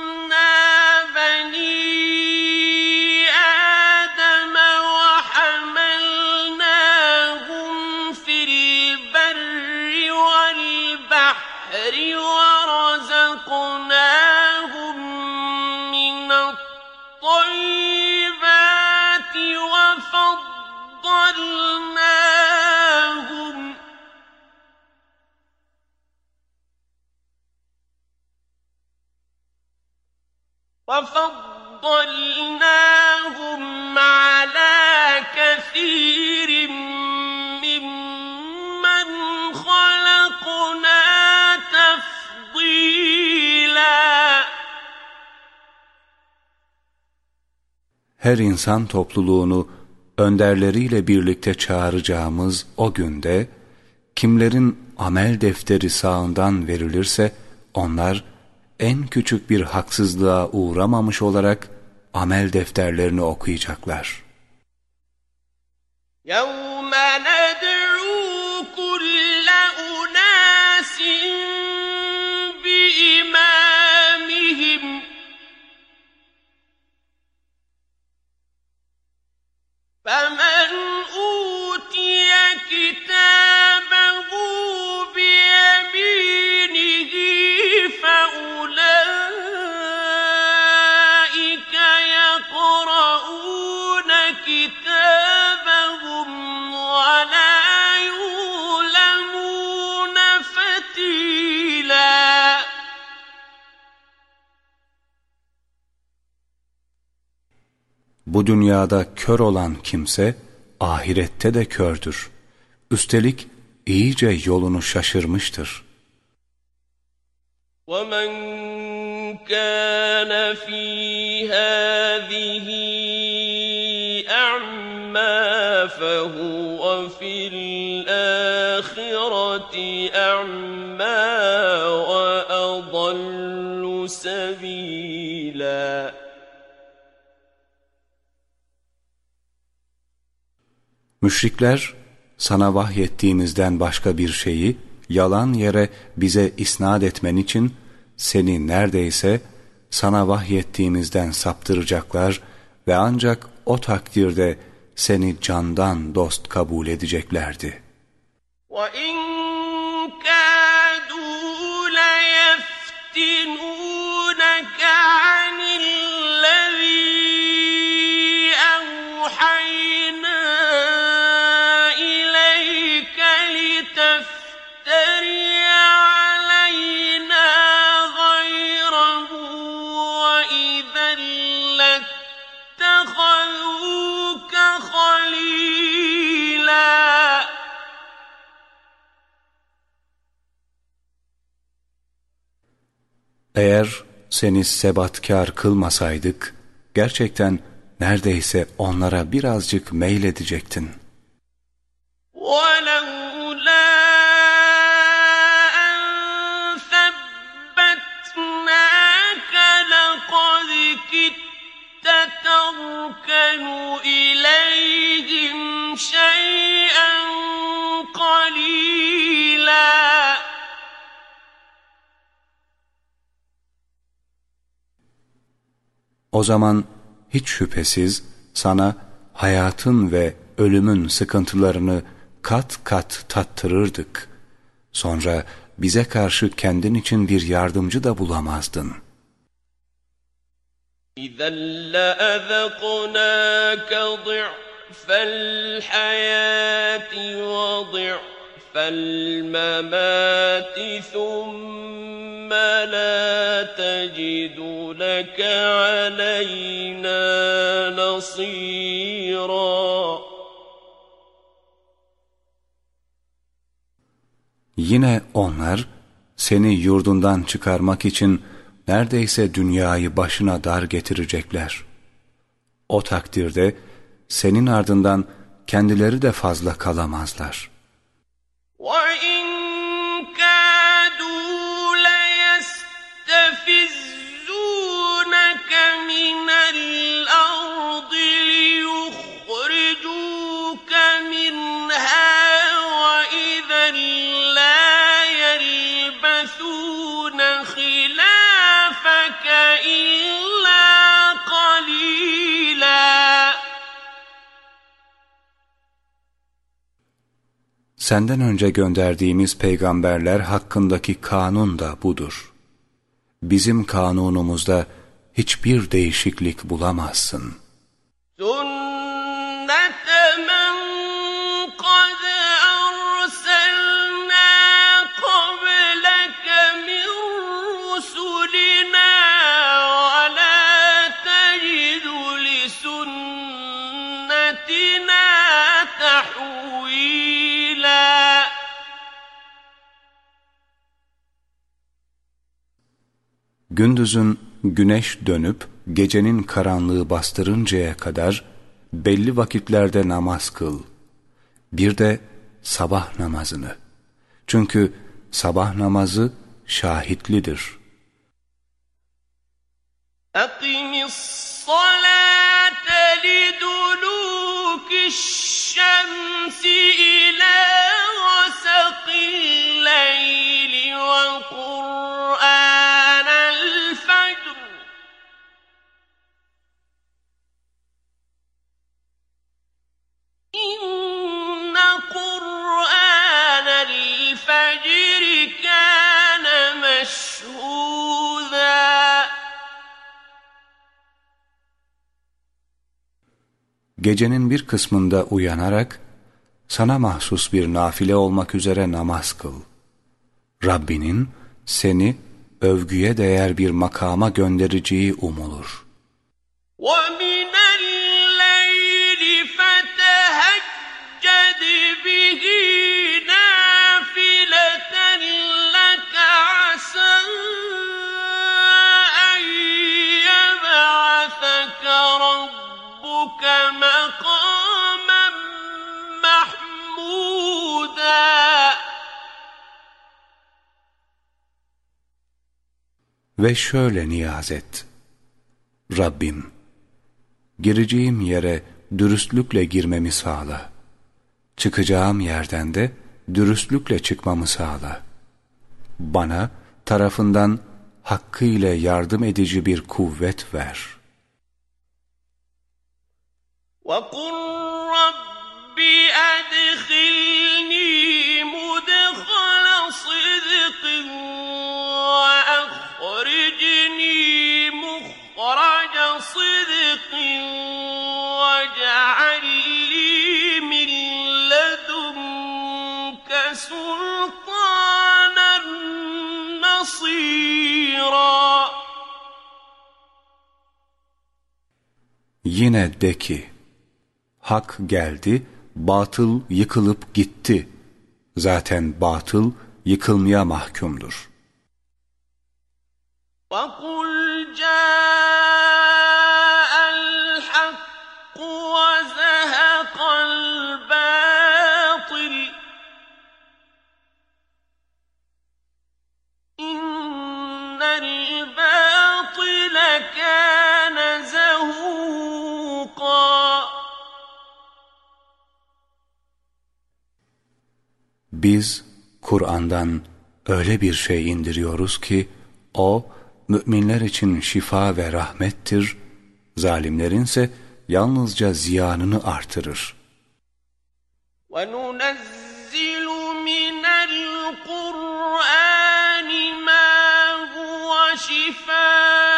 Her insan topluluğunu önderleriyle birlikte çağıracağımız o günde, kimlerin amel defteri sağından verilirse, onlar en küçük bir haksızlığa uğramamış olarak amel defterlerini okuyacaklar. يَوْمَ فَمَنْ Bu dünyada kör olan kimse, ahirette de kördür. Üstelik iyice yolunu şaşırmıştır. ومن كان في هذه أعمى فهو في الآخرة أعمى وأضل سبيلا Müşrikler, sana vahyettiğimizden başka bir şeyi yalan yere bize isnat etmen için seni neredeyse sana vahyettiğimizden saptıracaklar ve ancak o takdirde seni candan dost kabul edeceklerdi. وَإِن كَادُوا Eğer seni sebatkar kılmasaydık, gerçekten neredeyse onlara birazcık meyledecektin. وَلَوْلَا أَن ثَبَّتْنَاكَ لَقَدْ كِدتَّ تَرْكَنُ إِلَيْهِمْ شَيْئًا قَلِيلًا O zaman hiç şüphesiz sana hayatın ve ölümün sıkıntılarını kat kat tattırırdık. Sonra bize karşı kendin için bir yardımcı da bulamazdın. اِذَا لَأَذَقْنَاكَ ضِعْفَ الْحَيَاةِ وَضِعْفَ فالممات ثم لا تجد لك علينا نصيرا Yine onlar seni yurdundan çıkarmak için neredeyse dünyayı başına dar getirecekler. O takdirde senin ardından kendileri de fazla kalamazlar.'' وَإِن Senden önce gönderdiğimiz peygamberler hakkındaki kanun da budur. Bizim kanunumuzda hiçbir değişiklik bulamazsın. Sünnet Gündüzün güneş dönüp gecenin karanlığı bastırıncaya kadar belli vakitlerde namaz kıl. Bir de sabah namazını. Çünkü sabah namazı şahitlidir. أقم الصلاة لدلوك الشمس إلى غسق الليل وقرآن Gecenin bir kısmında uyanarak sana mahsus bir nafile olmak üzere namaz kıl. Rabbinin seni övgüye değer bir makama göndereceği umulur. ومن Ve şöyle niyaz et. Rabbim, gireceğim yere dürüstlükle girmemi sağla. Çıkacağım yerden de dürüstlükle çıkmamı sağla. Bana tarafından hakkıyla yardım edici bir kuvvet ver. وقل رب أدخلني صدق واجعل لي من لدنك سلطانا نصيرا Yine de ki, hak geldi, batıl yıkılıp gitti. Zaten batıl yıkılmaya mahkumdur. وقل جاء Biz Kur'an'dan öyle bir şey indiriyoruz ki o müminler için şifa ve rahmettir, zalimlerin ise yalnızca ziyanını artırır. وننزل من القرآن ما هو شفاء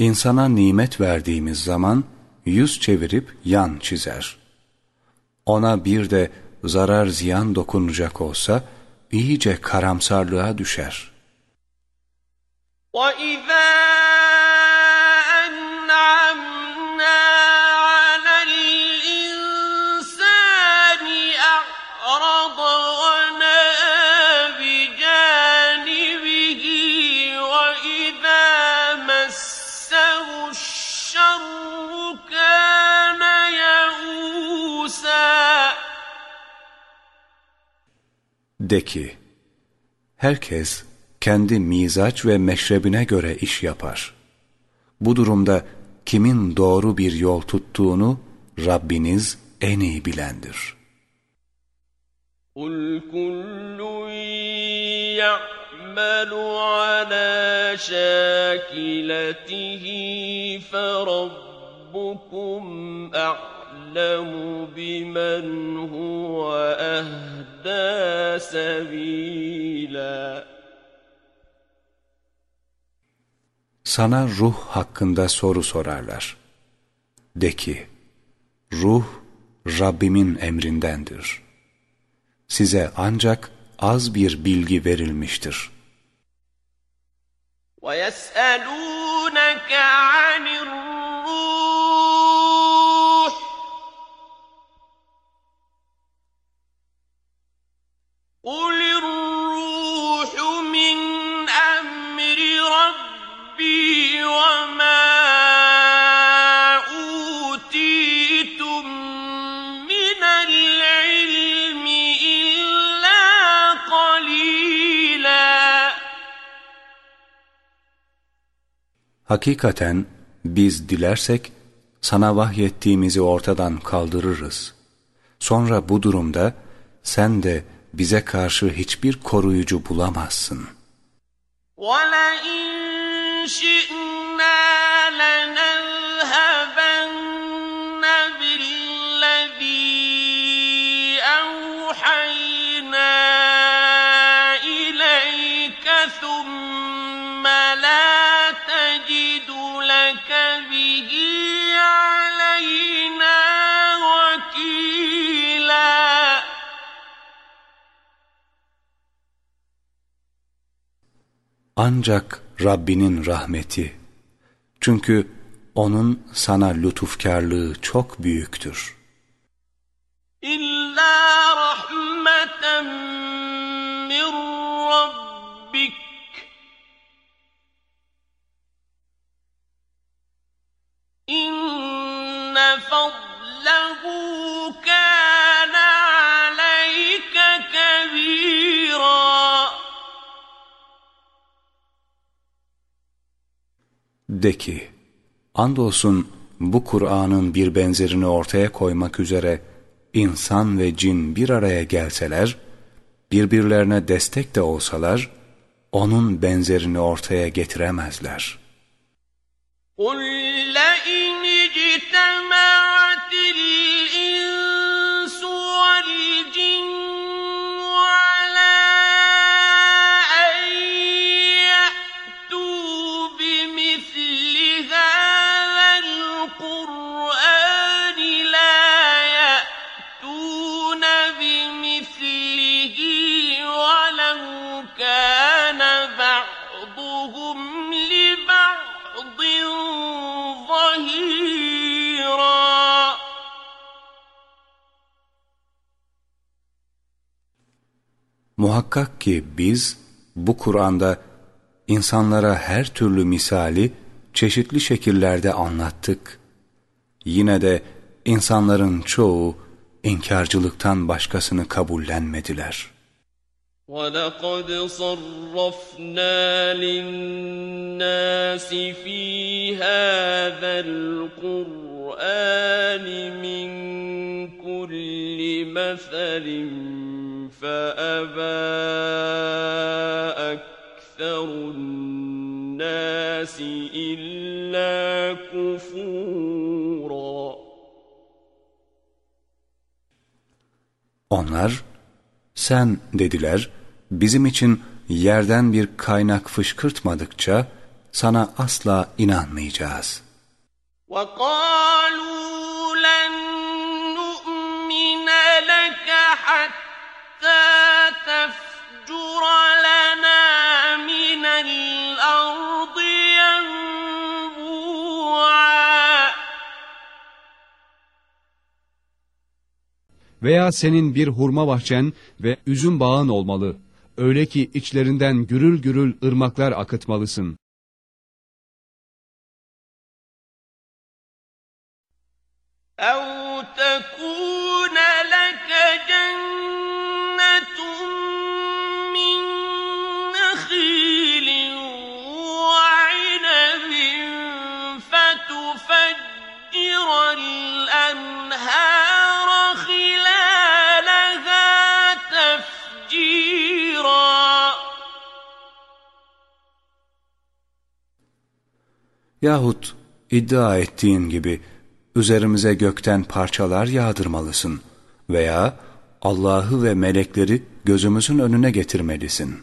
İnsana nimet verdiğimiz zaman yüz çevirip yan çizer. Ona bir de zarar ziyan dokunacak olsa iyice karamsarlığa düşer. وَإِذَا De ki, herkes kendi mizaç ve meşrebine göre iş yapar. Bu durumda kimin doğru bir yol tuttuğunu Rabbiniz en iyi bilendir. قل كل يعمل على شاكلته فربكم أعلم بمن هو أهدى سبيلا Sana ruh hakkında soru sorarlar. De ki, ruh Rabbimin emrindendir. Size ancak az bir bilgi verilmiştir. ويسألونك عن Hakikaten biz dilersek sana vahyettiğimizi ortadan kaldırırız. Sonra bu durumda sen de bize karşı hiçbir koruyucu bulamazsın. ولئن شئنا ancak Rabbinin rahmeti. Çünkü O'nun sana lütufkarlığı çok büyüktür. İlla rahmeten min Rabbik İnne fadlehu kâ De ki, andolsun bu Kur'an'ın bir benzerini ortaya koymak üzere insan ve cin bir araya gelseler, birbirlerine destek de olsalar, onun benzerini ortaya getiremezler. قل لئن Muhakkak ki biz bu Kur'an'da insanlara her türlü misali çeşitli şekillerde anlattık. Yine de insanların çoğu inkarcılıktan başkasını kabullenmediler. وَلَقَدْ صَرَّفْنَا لِلنَّاسِ فِي هَذَا الْقُرْآنِ مِنْ كُلِّ مَثَلٍ فَأَبَى أَكْثَرُ النَّاسِ إِلَّا كُفُورًا. Onlar, sen dediler, bizim için yerden bir kaynak fışkırtmadıkça sana asla inanmayacağız. وَقَالُوا لَن نُؤْمِنَ لَكَ حَتَّى تَفْجُرَ لَنَا مِنَ الْأَرْضِ يَنبُوعًا Veya senin bir hurma bahçen ve üzüm bağın olmalı. Öyle ki içlerinden gürül gürül ırmaklar akıtmalısın. Yahut iddia ettiğin gibi üzerimize gökten parçalar yağdırmalısın veya Allah'ı ve melekleri gözümüzün önüne getirmelisin.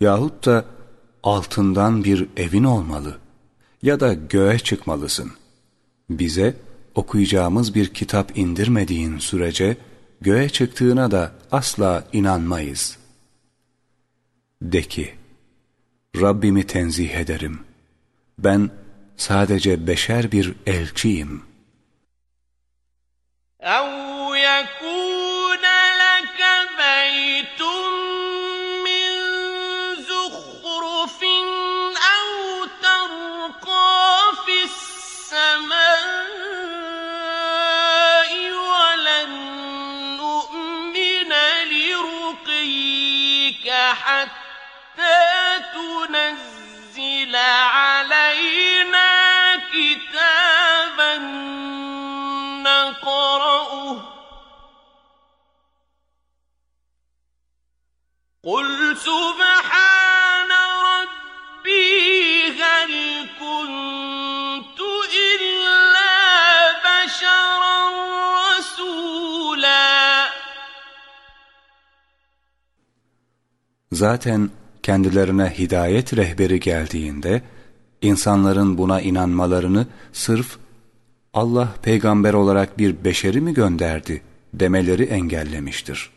Yahut da altından bir evin olmalı ya da göğe çıkmalısın. Bize okuyacağımız bir kitap indirmediğin sürece göğe çıktığına da asla inanmayız. De ki, Rabbimi tenzih ederim. Ben sadece beşer bir elçiyim. أَوْ يَكُونَ تُنَزِّلَ عَلَيْنَا كِتَابًا نَّقْرَؤُهُ ۗ قُلْ سُبْحَانَ رَبِّي هَلْ كُنتُ إِلَّا بَشَرًا رَّسُولًا. Zaten kendilerine hidayet rehberi geldiğinde insanların buna inanmalarını sırf Allah peygamber olarak bir beşeri mi gönderdi demeleri engellemiştir.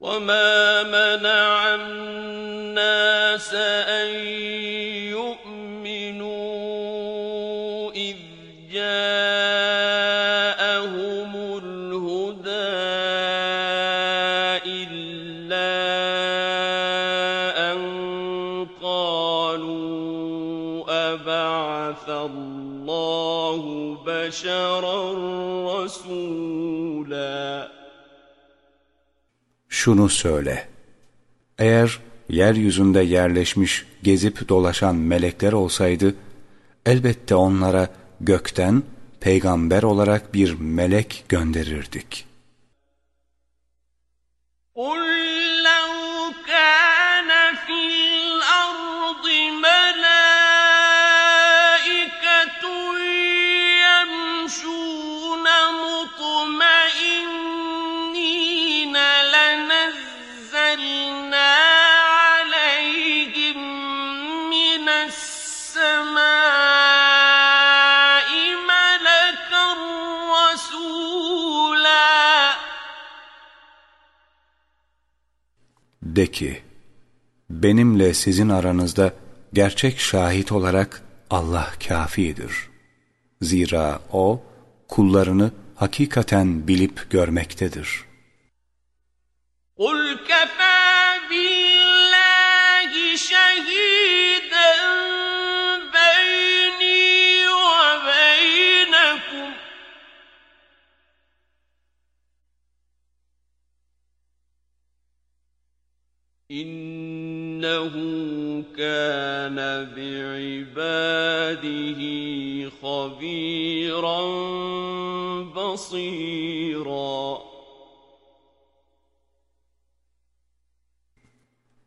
وَمَا مَنَعَ النَّاسَ أَن Şunu söyle. Eğer yeryüzünde yerleşmiş, gezip dolaşan melekler olsaydı, elbette onlara gökten peygamber olarak bir melek gönderirdik. قُل De ki, benimle sizin aranızda gerçek şahit olarak Allah kafidir. Zira O, kullarını hakikaten bilip görmektedir. قُلْ كَفَى بِاللّٰهِ شَهِيدًا İnnehu kana bi'ibadihi habiran basira.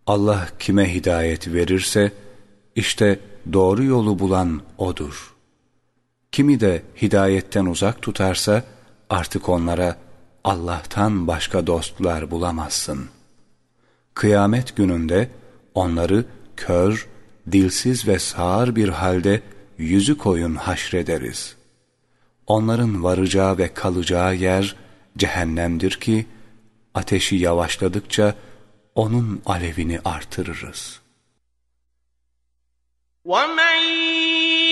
Allah kime hidayet verirse işte doğru yolu bulan odur. Kimi de hidayetten uzak tutarsa artık onlara Allah'tan başka dostlar bulamazsın.'' Kıyamet gününde onları kör, dilsiz ve sağır bir halde yüzü koyun haşrederiz. Onların varacağı ve kalacağı yer cehennemdir ki, ateşi yavaşladıkça, onun alevini artırırız. وَمَنْ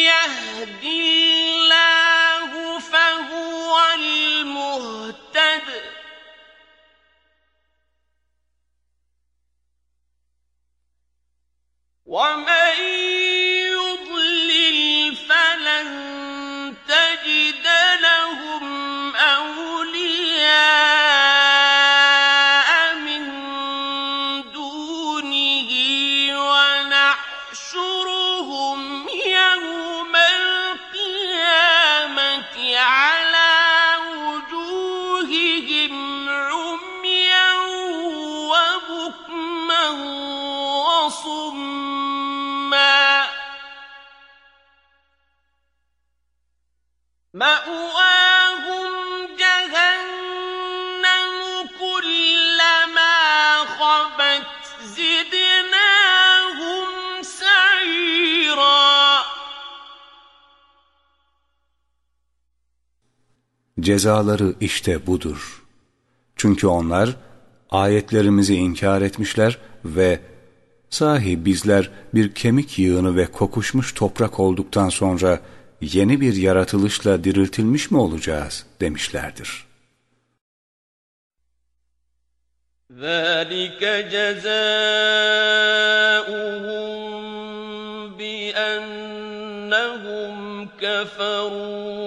يَهْدِ وَمَنْ Cezaları işte budur. Çünkü onlar ayetlerimizi inkar etmişler ve sahi bizler bir kemik yığını ve kokuşmuş toprak olduktan sonra yeni bir yaratılışla diriltilmiş mi olacağız demişlerdir. ذلك جزاؤهم بأنهم كفروا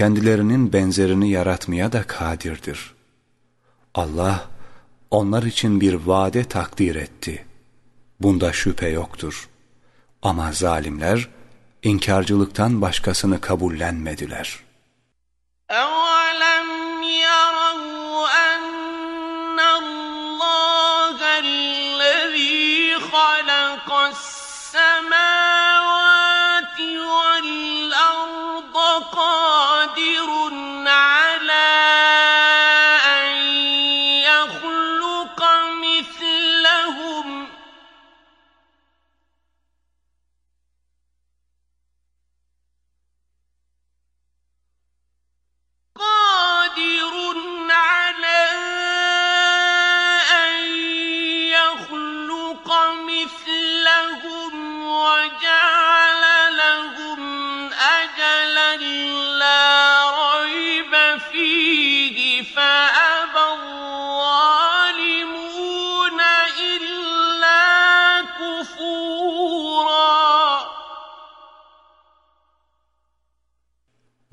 kendilerinin benzerini yaratmaya da kadirdir. Allah onlar için bir vade takdir etti. Bunda şüphe yoktur. Ama zalimler inkarcılıktan başkasını kabullenmediler. Allah!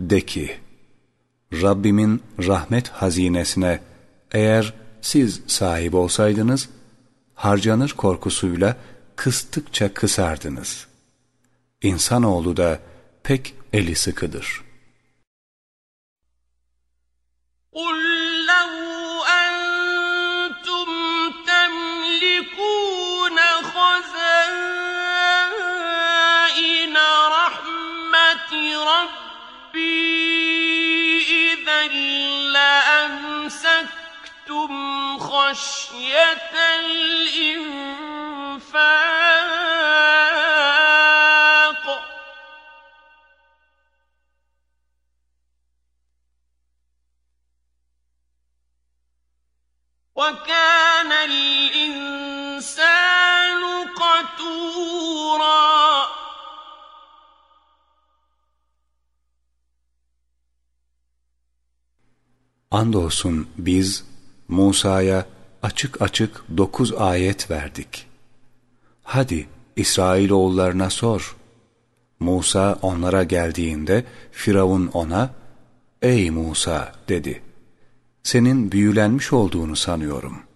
De ki, Rabbimin rahmet hazinesine eğer siz sahip olsaydınız, harcanır korkusuyla kıstıkça kısardınız. İnsanoğlu da pek eli sıkıdır. قُلْ لَأَمْسَكْتُمْ خَشْيَةَ الْإِنفَاقِ. وَكَانَ الْإِنسَانُ قَتُورًا. Andolsun biz Musa'ya açık açık dokuz ayet verdik. Hadi İsrailoğullarına sor. Musa onlara geldiğinde Firavun ona, Ey Musa dedi. Senin büyülenmiş olduğunu sanıyorum.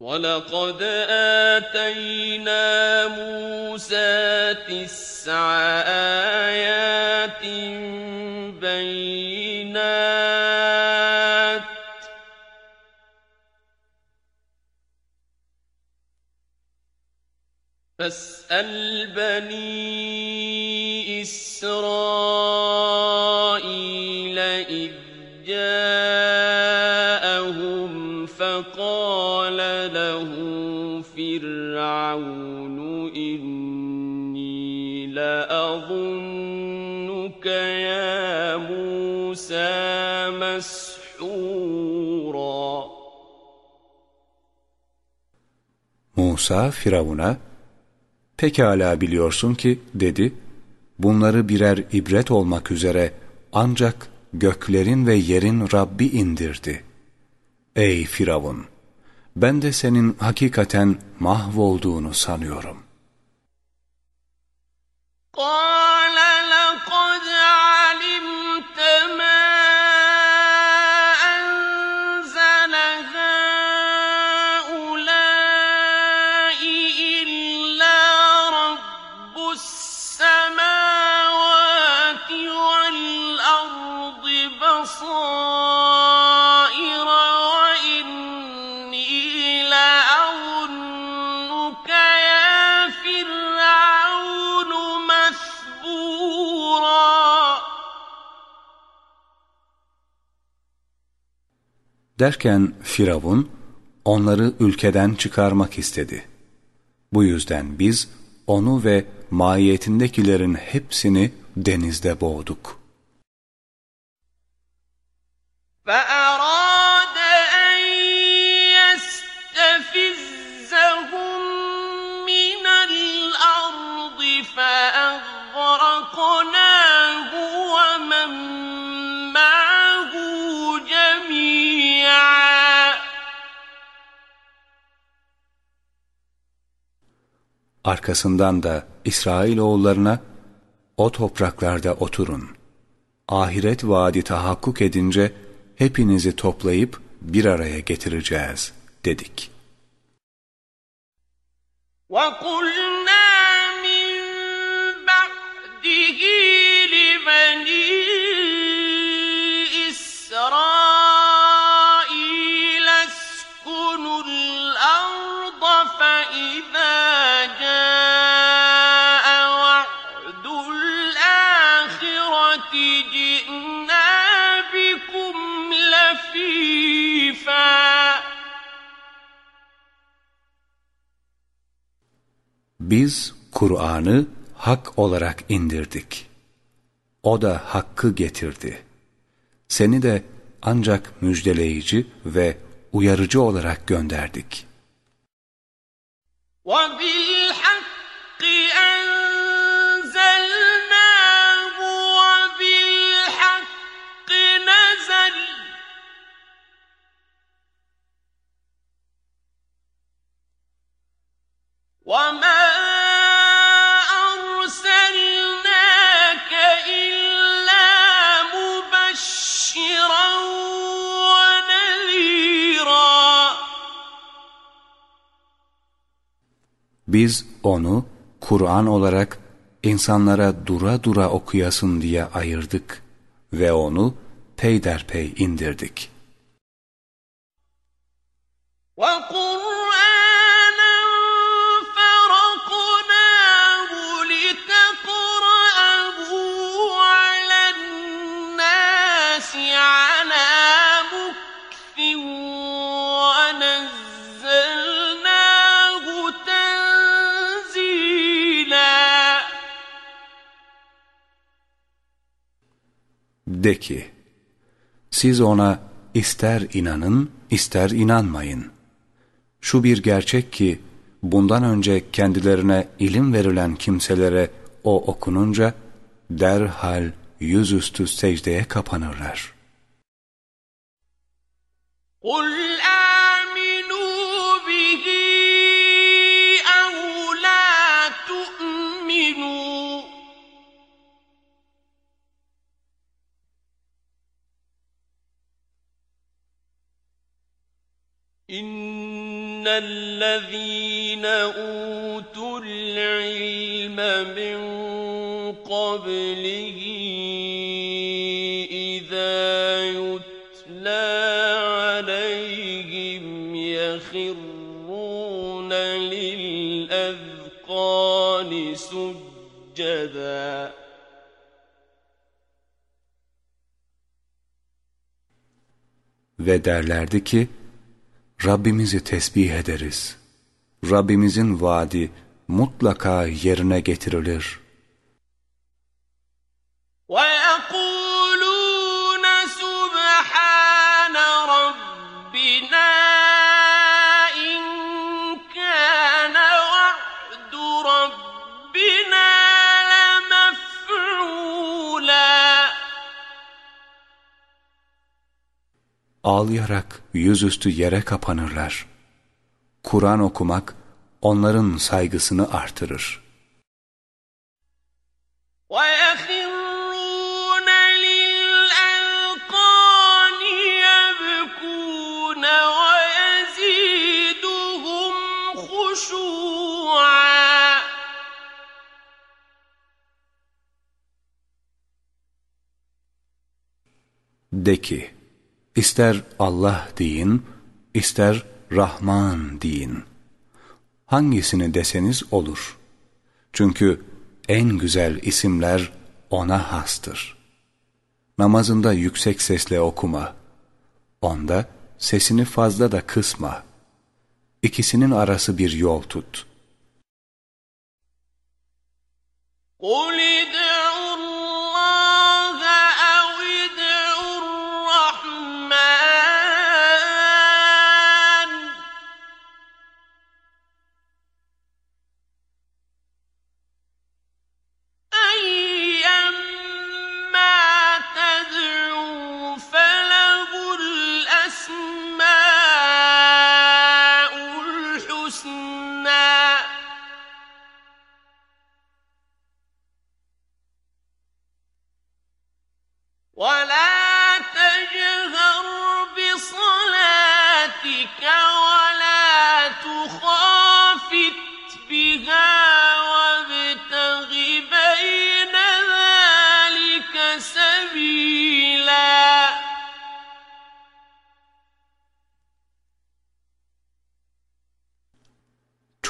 وَلَقَدْ آتَيْنَا مُوسَى تِسْعَ آيَاتٍ بَيِّنَاتٍ فَاسْأَلْ بَنِي إِسْرَائِيلَ إِذْ جَاءَهُمْ فِرْعَوْنُ إِنِّي لَأَظُنُّكَ يَا مُوسَىٰ مَسْحُورًا Musa Firavun'a, Pekala biliyorsun ki dedi, bunları birer ibret olmak üzere ancak göklerin ve yerin Rabbi indirdi. Ey Firavun! Ben de senin hakikaten mahvolduğunu sanıyorum. Derken Firavun onları ülkeden çıkarmak istedi. Bu yüzden biz onu ve mahiyetindekilerin hepsini denizde boğduk. فَأَ Arkasından da İsrailoğullarına o topraklarda oturun. Ahiret vaadi tahakkuk edince hepinizi toplayıp bir araya getireceğiz dedik. وقلنا Biz Kur'an'ı hak olarak indirdik. O da hakkı getirdi. Seni de ancak müjdeleyici ve uyarıcı olarak gönderdik. وبالحق أنزلناه وبالحق نزل وما Biz onu Kur'an olarak insanlara dura dura okuyasın diye ayırdık ve onu peyderpey indirdik. وَقُرْآنًا De ki, siz ona ister inanın, ister inanmayın. Şu bir gerçek ki, bundan önce kendilerine ilim verilen kimselere o okununca, derhal yüzüstü secdeye kapanırlar. قُلْ إِنَّ الَّذِينَ أُوتُوا الْعِلْمَ مِن قَبْلِهِ إِذَا يُتْلَىٰ عَلَيْهِمْ يَخِرُّونَ لِلْأَذْقَانِ سُجَّدًا Ve derlerdi ki, Rabbimizi tesbih ederiz. Rabbimizin vaadi mutlaka yerine getirilir. Ağlayarak yüzüstü yere kapanırlar. Kur'an okumak onların saygısını artırır. وَيَخِرُّونَ لِلْأَذْقَانِ يَبْكُونَ وَيَزِيدُهُمْ خُشُوعًا De ki, ister Allah deyin, ister Rahman deyin. Hangisini deseniz olur. Çünkü en güzel isimler ona hastır. Namazında yüksek sesle okuma. Onda sesini fazla da kısma. İkisinin arası bir yol tut. قُلِ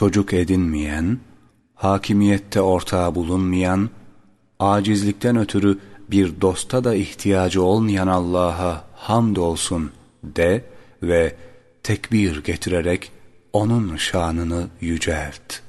Çocuk edinmeyen, hakimiyette ortağı bulunmayan, acizlikten ötürü bir dosta da ihtiyacı olmayan Allah'a hamdolsun de ve tekbir getirerek onun şanını yücelt.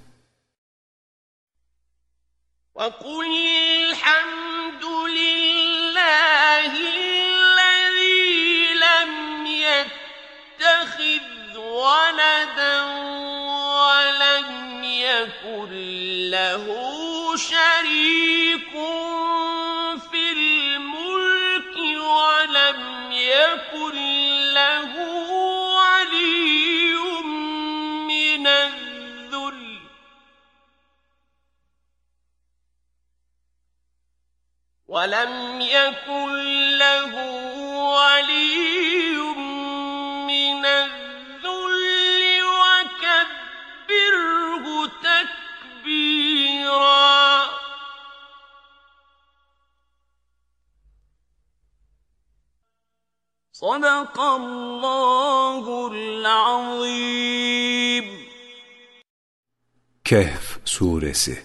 Kehf Suresi.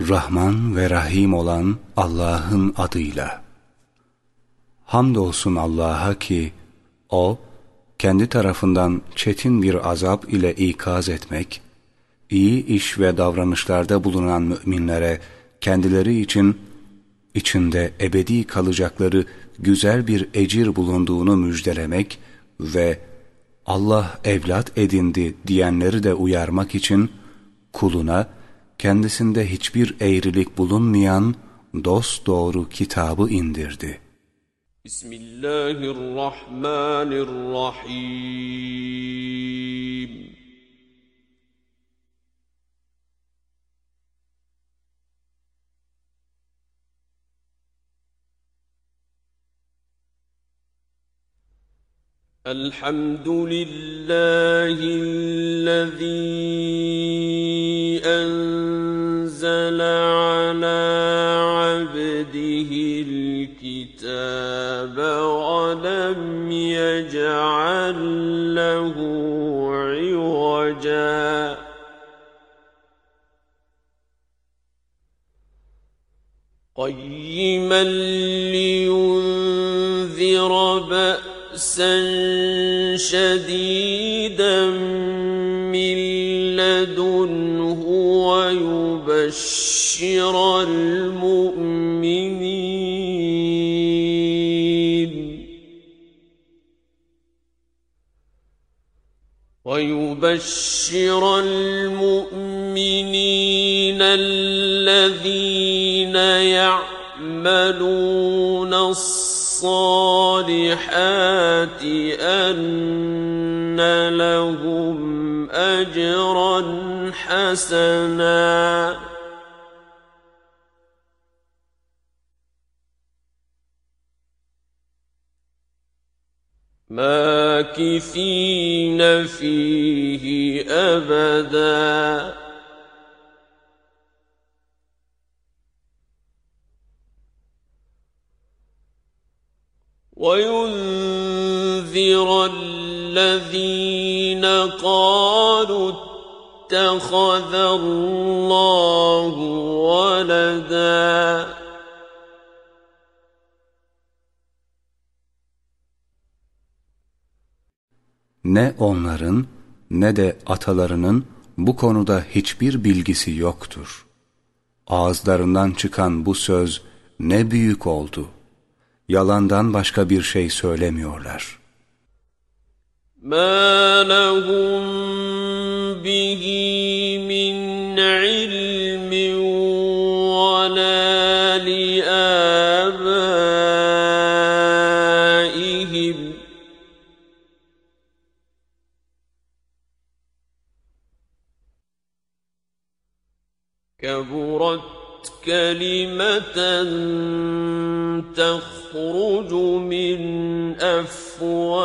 Rahman ve Rahim olan Allah'ın adıyla. Hamdolsun Allah'a ki O, kendi tarafından çetin bir azap ile ikaz etmek, iyi iş ve davranışlarda bulunan müminlere kendileri için içinde ebedi kalacakları güzel bir ecir bulunduğunu müjdelemek ve Allah evlat edindi diyenleri de uyarmak için kuluna kendisinde hiçbir eğrilik bulunmayan dost doğru kitabı indirdi. Bismillahirrahmanirrahim. الحمد لله الذي أنزل على عبده الكتاب ولم يجعل له عوجا. قيما لينذر بأس بأسا شديدا من لدنه ويبشر المؤمنين. ويبشر المؤمنين الذين يعملون الصالحات الصالحات أن لهم أجرا حسنا. ماكثين فيه أبداً. وينذر الذين قالوا اتخذ الله ولدا Ne onların ne de atalarının bu konuda hiçbir bilgisi yoktur. Ağızlarından çıkan bu söz ne büyük oldu.'' yalandan başka bir şey söylemiyorlar. مَا لَهُمْ بِهِ مِنْ عِلْمٍ وَلَا لِآبَائِهِمْ كَبُرَتْ كَلِمَةً تَخْرُجُ تخرج من أفواههم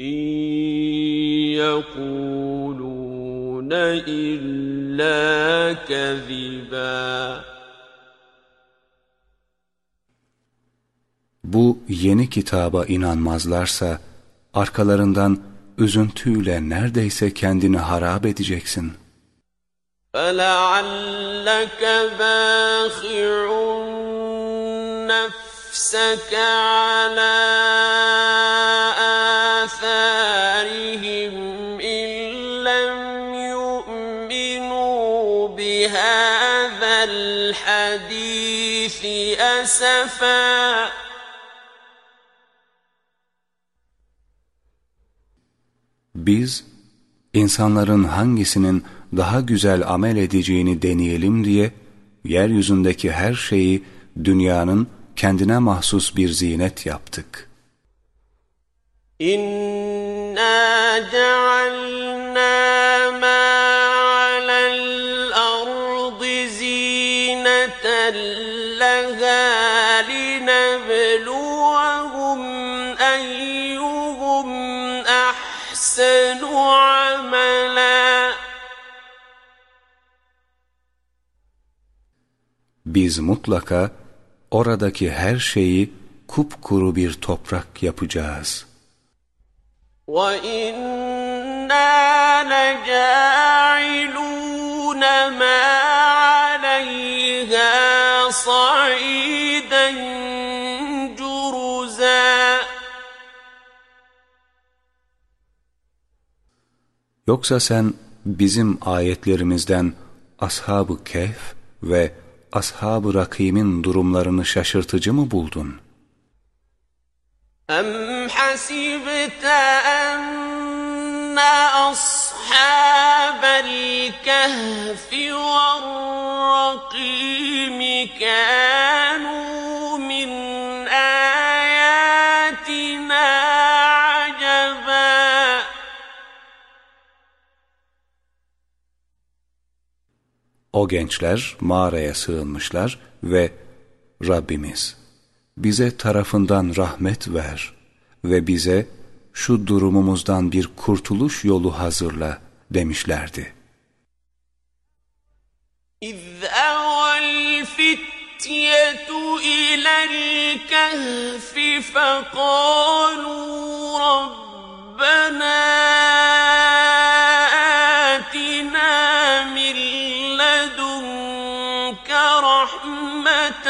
إن يقولون إلا كذبا Bu yeni kitaba inanmazlarsa arkalarından üzüntüyle neredeyse kendini harap edeceksin.'' فلعلك باخع نفسك على آثارهم إن لم يؤمنوا بهذا الحديث أسفا Biz insanların hangisinin daha güzel amel edeceğini deneyelim diye yeryüzündeki her şeyi dünyanın kendine mahsus bir zinet yaptık. İnna cealna ma alel ardı zineten biz mutlaka oradaki her şeyi kupkuru bir toprak yapacağız. وَإِنَّا لَجَاعِلُونَ مَا عَلَيْهَا صَعِيدًا جُرُزًا Yoksa sen bizim ayetlerimizden Ashab-ı Kehf ve Ashab-ı Rakim'in durumlarını şaşırtıcı mı buldun? أَمْ حَسِبْتَ أَنَّ أَصْحَابَ الْكَهْفِ وَالرَّقِيمِ كَانُوا O gençler mağaraya sığınmışlar ve Rabbimiz bize tarafından rahmet ver ve bize şu durumumuzdan bir kurtuluş yolu hazırla demişlerdi. إذ أوى الفتية إلى الكهف فقالوا ربنا لدنك رحمة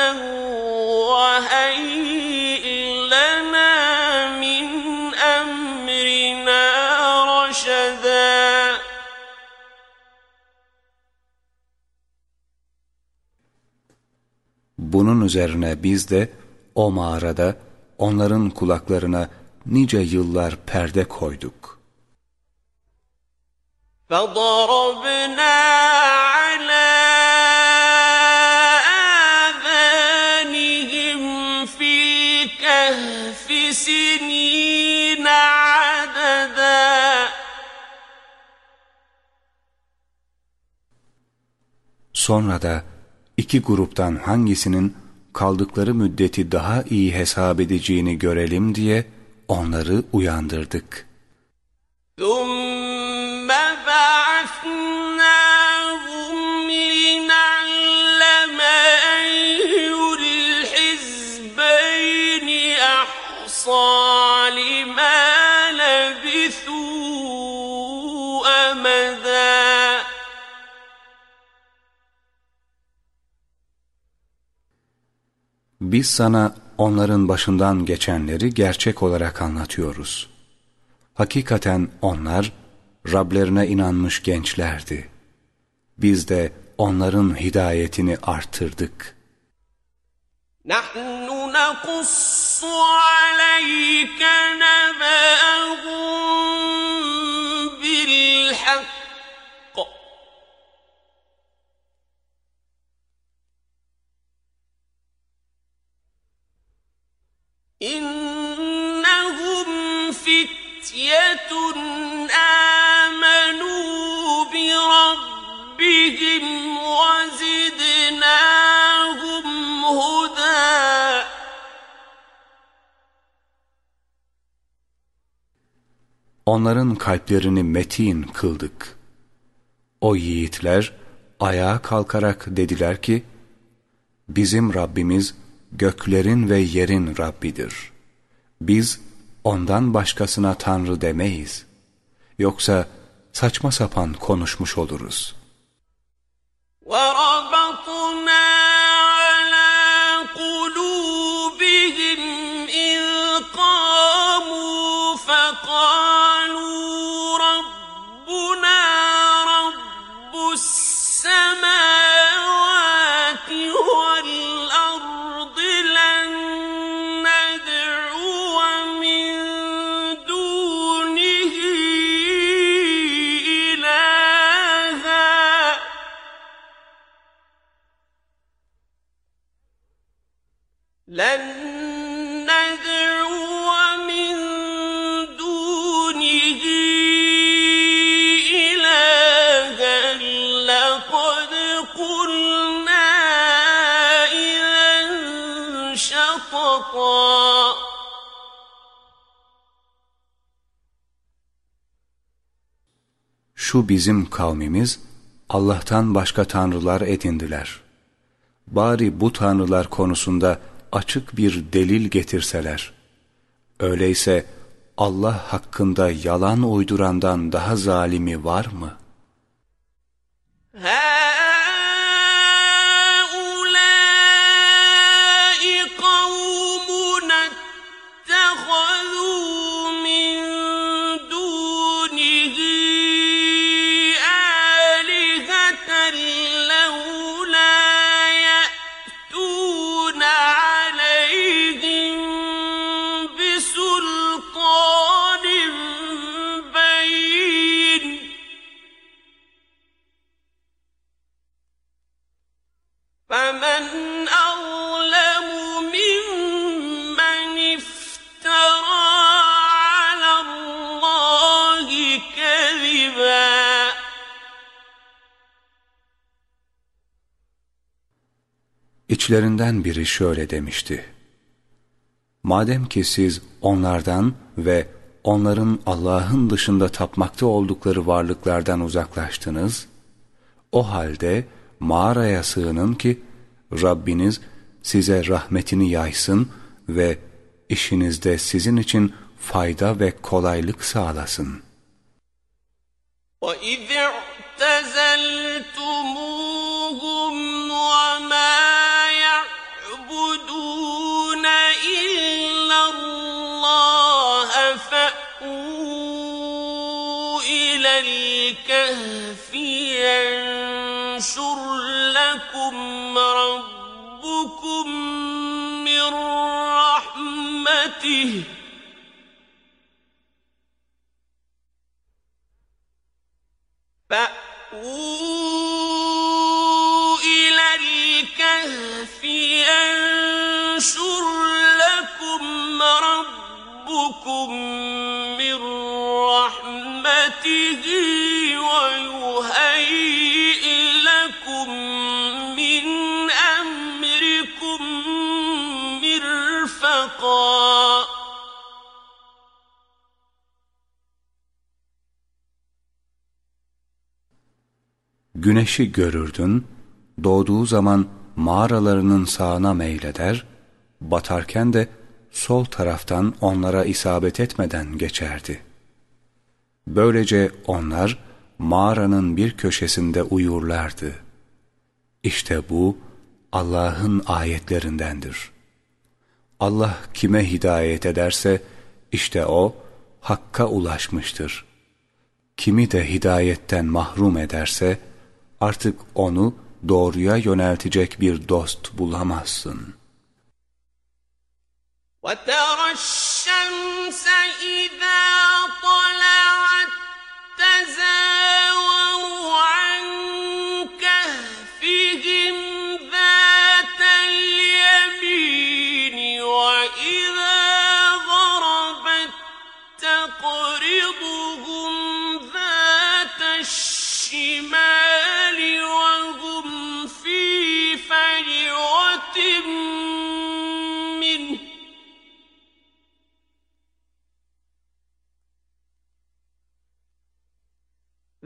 وهيئ لنا من أمرنا رشدا Bunun üzerine biz de o mağarada onların kulaklarına nice yıllar perde koyduk. فضربنا على آذانهم في الكهف سنين عددا Sonra da iki gruptan hangisinin kaldıkları müddeti daha iyi hesap edeceğini görelim diye onları uyandırdık. ثم biz sana onların başından geçenleri gerçek olarak anlatıyoruz. Hakikaten onlar Rablerine inanmış gençlerdi. Biz de onların hidayetini artırdık. نحن نقص عليك نبأهم بالحق إنهم فتية آمنوا بربهم وزدناهم هدى Onların kalplerini metin kıldık. O yiğitler ayağa kalkarak dediler ki, Bizim Rabbimiz göklerin ve yerin Rabbidir. Biz ondan başkasına Tanrı demeyiz. Yoksa saçma sapan konuşmuş oluruz. وربطنا Şu bizim kavmimiz Allah'tan başka tanrılar edindiler. bari bu tanrılar konusunda açık bir delil getirseler. Öyleyse Allah hakkında yalan uydurandan daha zalimi var mı? İçlerinden biri şöyle demişti. Madem ki siz onlardan ve onların Allah'ın dışında tapmakta oldukları varlıklardan uzaklaştınız, o halde mağaraya sığının ki Rabbiniz size rahmetini yaysın ve işinizde sizin için fayda ve kolaylık sağlasın. وَإِذِ اعْتَزَلْتُمُوهُمْ لكم ربكم من رحمته. إلى الكهف ينشر لكم ربكم من رحمته Güneşi görürdün, doğduğu zaman mağaralarının sağına meyleder, batarken de sol taraftan onlara isabet etmeden geçerdi. Böylece onlar mağaranın bir köşesinde uyurlardı. İşte bu Allah'ın ayetlerindendir. Allah kime hidayet ederse işte o hakka ulaşmıştır. Kimi de hidayetten mahrum ederse artık onu doğruya yöneltecek bir dost bulamazsın. وَتَرَى الشَّمْسَ إِذَا طَلَعَتْ تَزَاوَرُ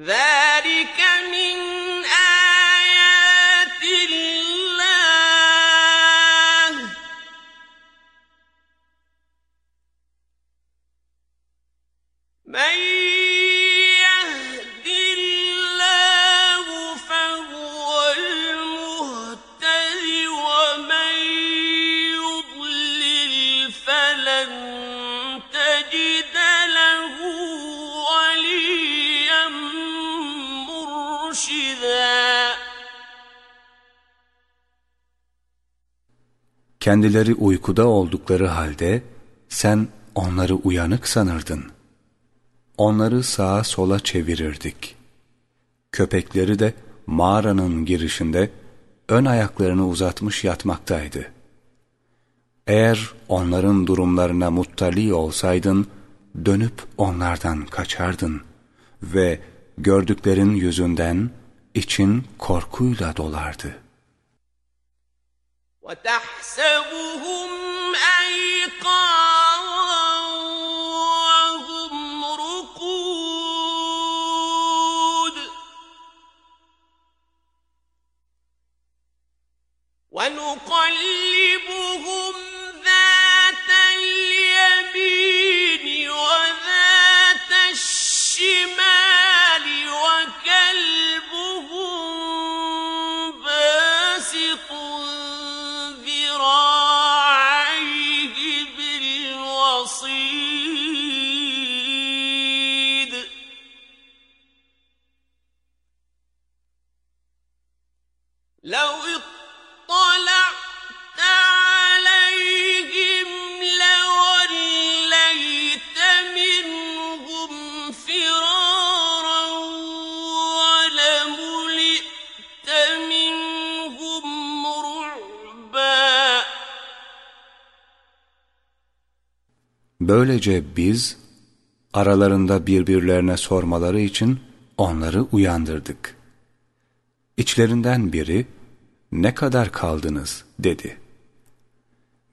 ذلك من Kendileri uykuda oldukları halde sen onları uyanık sanırdın. Onları sağa sola çevirirdik. Köpekleri de mağaranın girişinde ön ayaklarını uzatmış yatmaktaydı. Eğer onların durumlarına muttali olsaydın, dönüp onlardan kaçardın ve gördüklerin yüzünden için korkuyla dolardı. وتحسبهم أيقاظا وهم رقود. ونقلبهم Böylece biz aralarında birbirlerine sormaları için onları uyandırdık. İçlerinden biri ne kadar kaldınız dedi.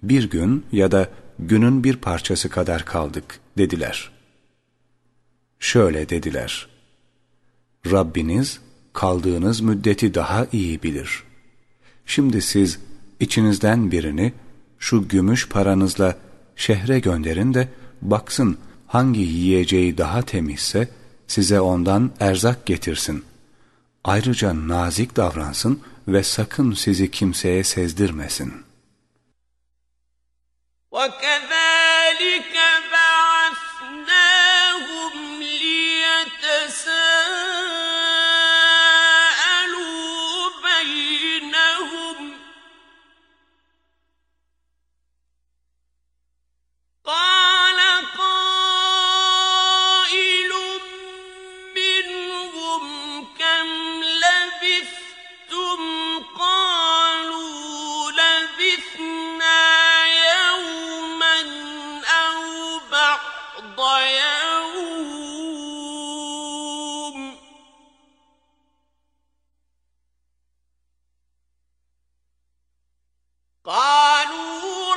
Bir gün ya da günün bir parçası kadar kaldık dediler. Şöyle dediler. Rabbiniz kaldığınız müddeti daha iyi bilir. Şimdi siz içinizden birini şu gümüş paranızla şehre gönderin de baksın hangi yiyeceği daha temizse size ondan erzak getirsin. Ayrıca nazik davransın ve sakın sizi kimseye sezdirmesin. وكذلك قالوا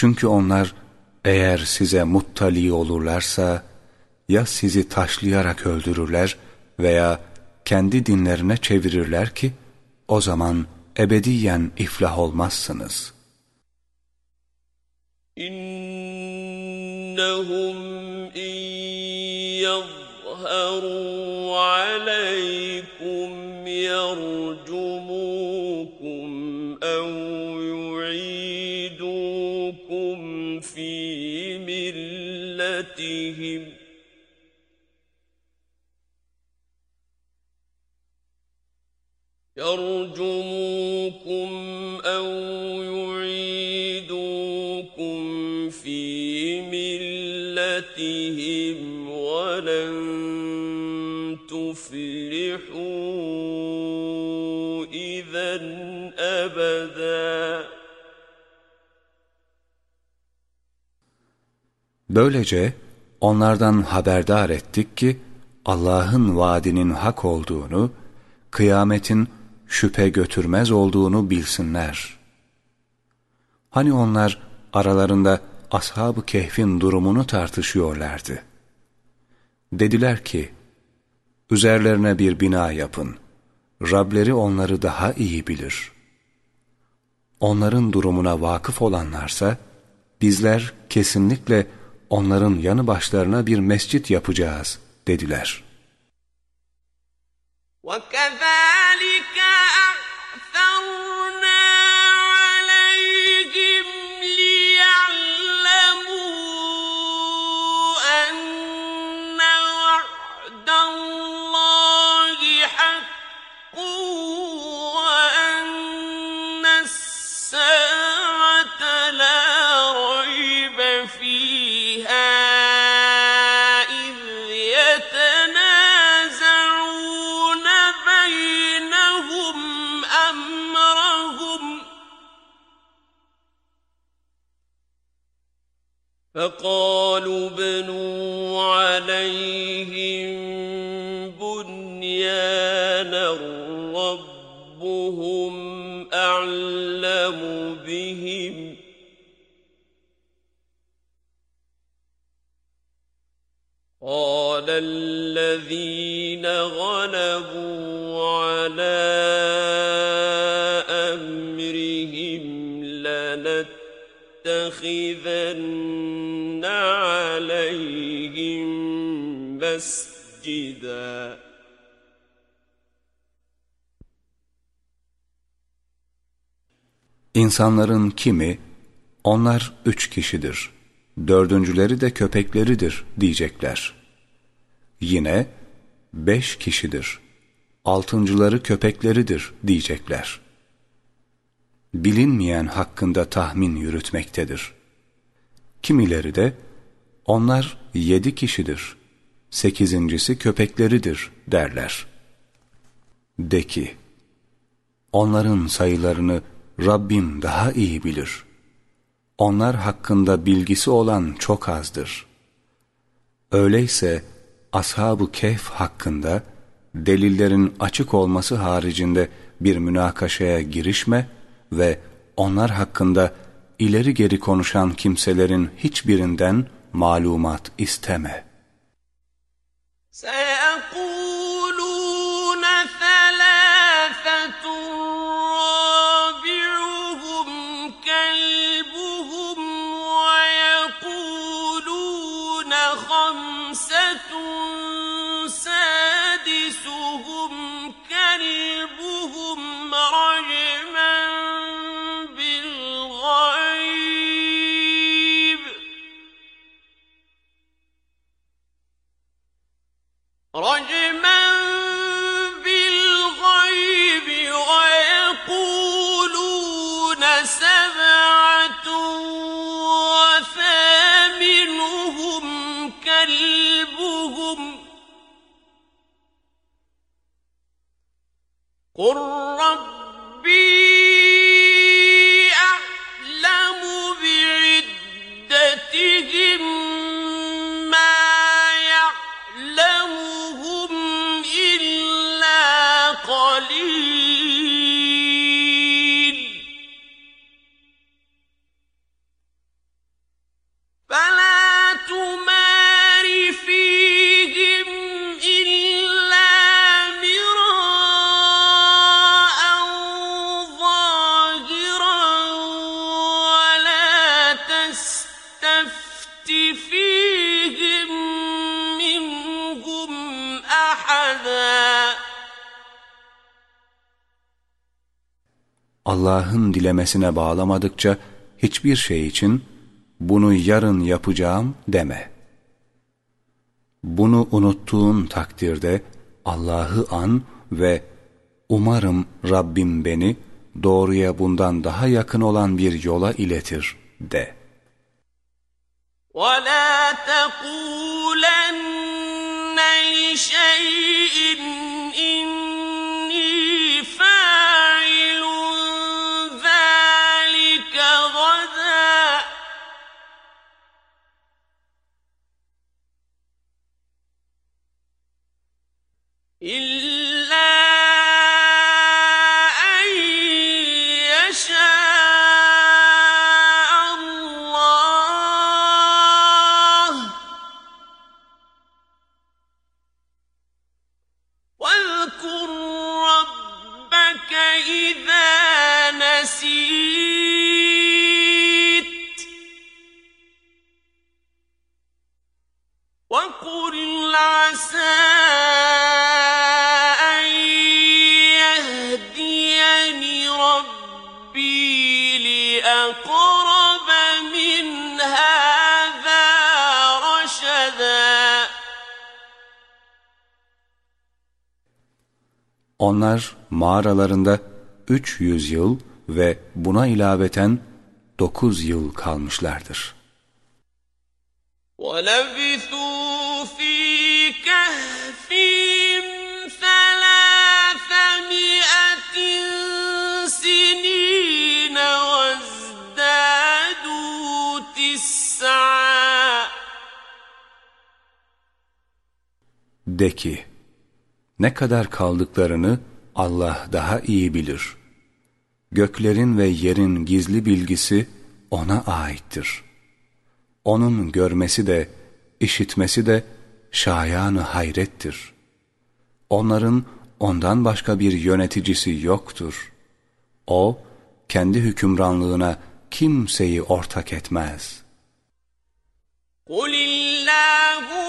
Çünkü onlar eğer size muttali olurlarsa ya sizi taşlayarak öldürürler veya kendi dinlerine çevirirler ki o zaman ebediyen iflah olmazsınız. İnnehum in yezharu aleykum yarun ملتهم يرجموكم أو يعيدوكم في ملتهم ولن تفلحوا إذا أبدا. Böylece onlardan haberdar ettik ki Allah'ın vaadinin hak olduğunu, kıyametin şüphe götürmez olduğunu bilsinler. Hani onlar aralarında ashab-ı kehfin durumunu tartışıyorlardı. Dediler ki, üzerlerine bir bina yapın, Rableri onları daha iyi bilir. onların durumuna vakıf olanlarsa, bizler kesinlikle onların yanı başlarına bir mescit yapacağız dediler. وَكَذَٰلِكَ أَعْثَرْنَا فقالوا ابْنُوا عليهم بنيانا ربهم أعلم بهم. قال الذين غلبوا على لنتخذن عليهم مسجدا İnsanların kimi, onlar üç kişidir, dördüncüleri de köpekleridir diyecekler. Yine, beş kişidir, altıncıları köpekleridir diyecekler. Bilinmeyen hakkında tahmin yürütmektedir. Kimileri de, onlar yedi kişidir, sekizincisi köpekleridir derler. De ki, onların sayılarını Rabbim daha iyi bilir. Onlar hakkında bilgisi olan çok azdır. Öyleyse Ashab-ı Kehf hakkında delillerin açık olması haricinde bir münakaşaya girişme ve onlar hakkında ileri geri konuşan kimselerin hiçbirinden malumat isteme. Seyakûn رجما بالغيب ويقولون سبعة وثامنهم كلبهم. قل ربي أعلم بعدتهم Allah'ın dilemesine bağlamadıkça hiçbir şey için bunu yarın yapacağım deme. Bunu unuttuğun takdirde Allah'ı an ve umarım Rabbim beni doğruya bundan daha yakın olan bir yola iletir de. ولا تقولن لشيء إني Onlar mağaralarında 300 yıl ve buna ilaveten 9 yıl kalmışlardır. وَلَبِثُوا فِي كَهْفِهِمْ ثَلَاثَمِائَةٍ سِنِينَ وَازْدَادُوا تِسْعًا De ki, ne kadar kaldıklarını Allah daha iyi bilir. Göklerin ve yerin gizli bilgisi O'na aittir. O'nun görmesi de, işitmesi de şayanı hayrettir. Onların O'ndan başka bir yöneticisi yoktur. O, kendi hükümranlığına kimseyi ortak etmez. قُلِ اللَّهُ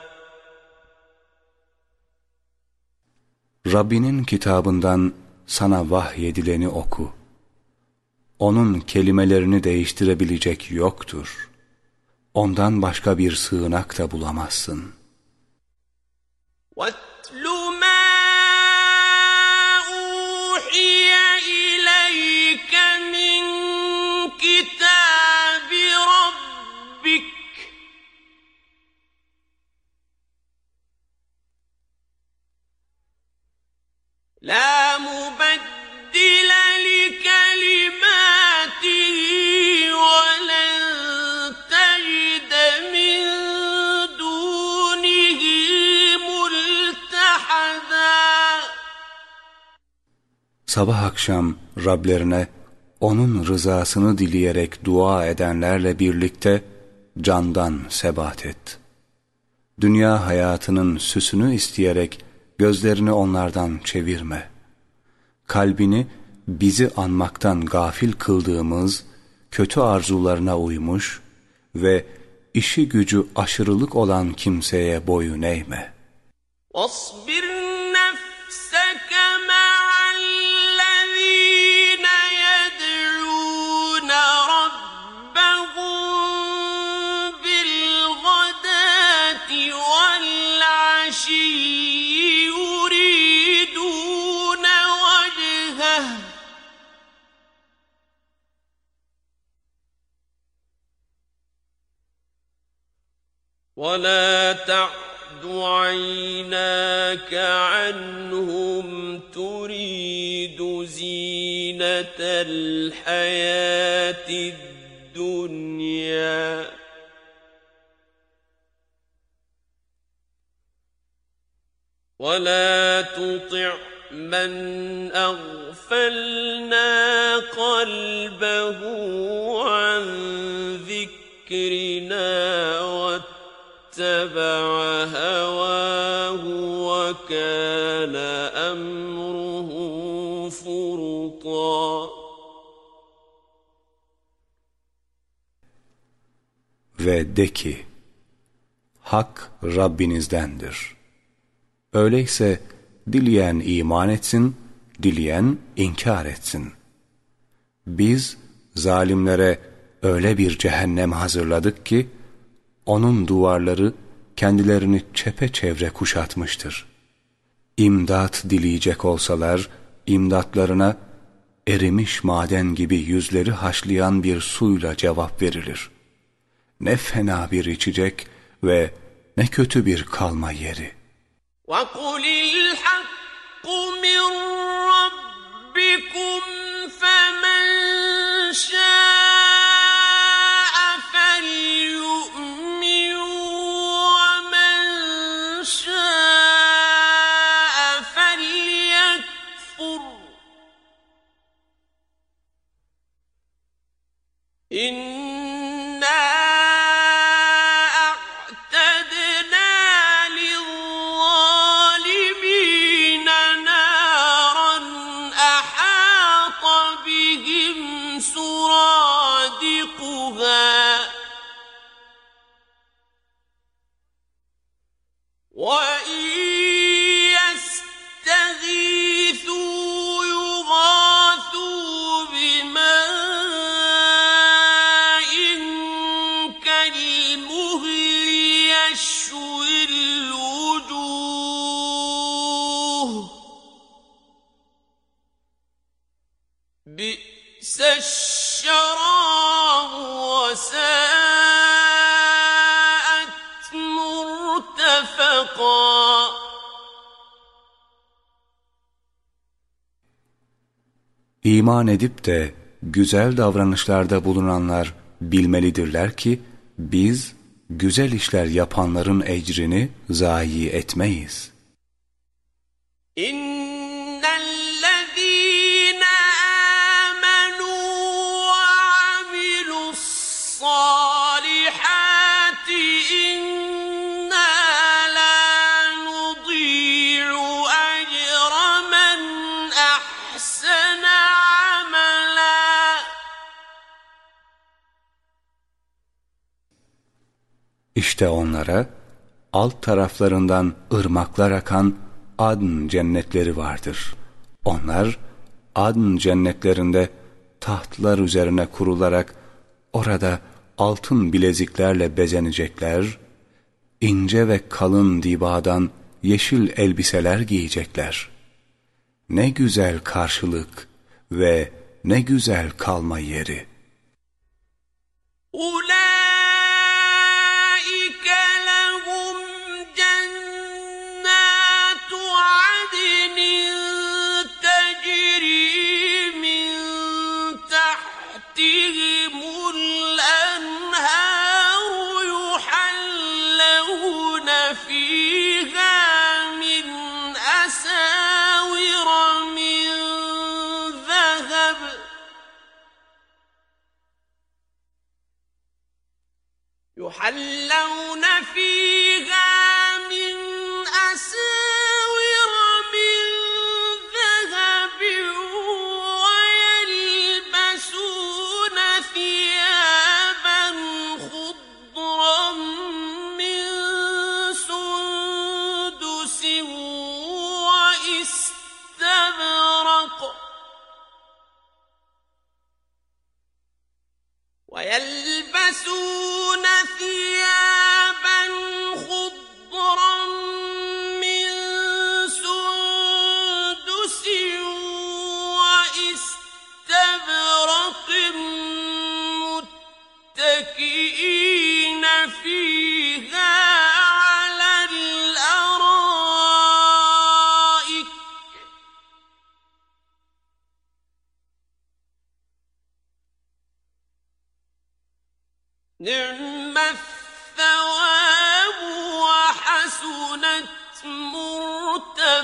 Rabbinin kitabından sana vahyedileni oku. Onun kelimelerini değiştirebilecek yoktur. Ondan başka bir sığınak da bulamazsın. واتل Sabah akşam Rablerine onun rızasını dileyerek dua edenlerle birlikte candan sebat et. Dünya hayatının süsünü isteyerek gözlerini onlardan çevirme. Kalbini bizi anmaktan gafil kıldığımız kötü arzularına uymuş ve işi gücü aşırılık olan kimseye boyun eğme. واصبر ولا تعد عيناك عنهم تريد زينة الحياة الدنيا. ولا تطع من أغفلنا قلبه عن ذكرنا واتبع هواه وكان أمره فرطا Ve de ki, Hak Rabbinizdendir. Öyleyse dileyen iman etsin, dileyen inkar etsin. Biz zalimlere öyle bir cehennem hazırladık ki, onun duvarları kendilerini çepeçevre kuşatmıştır. İmdat dileyecek olsalar, imdatlarına erimiş maden gibi yüzleri haşlayan bir suyla cevap verilir. Ne fena bir içecek ve ne kötü bir kalma yeri. وقل الحق من ربكم فمن شاء İman edip de güzel davranışlarda bulunanlar bilmelidirler ki biz güzel işler yapanların ecrini zayi etmeyiz. إن İşte onlara alt taraflarından ırmaklar akan Adn cennetleri vardır. Onlar Adn cennetlerinde tahtlar üzerine kurularak orada altın bileziklerle bezenecekler, ince ve kalın dibadan yeşil elbiseler giyecekler. Ne güzel karşılık ve ne güzel kalma yeri. Ulan! يحلون فيها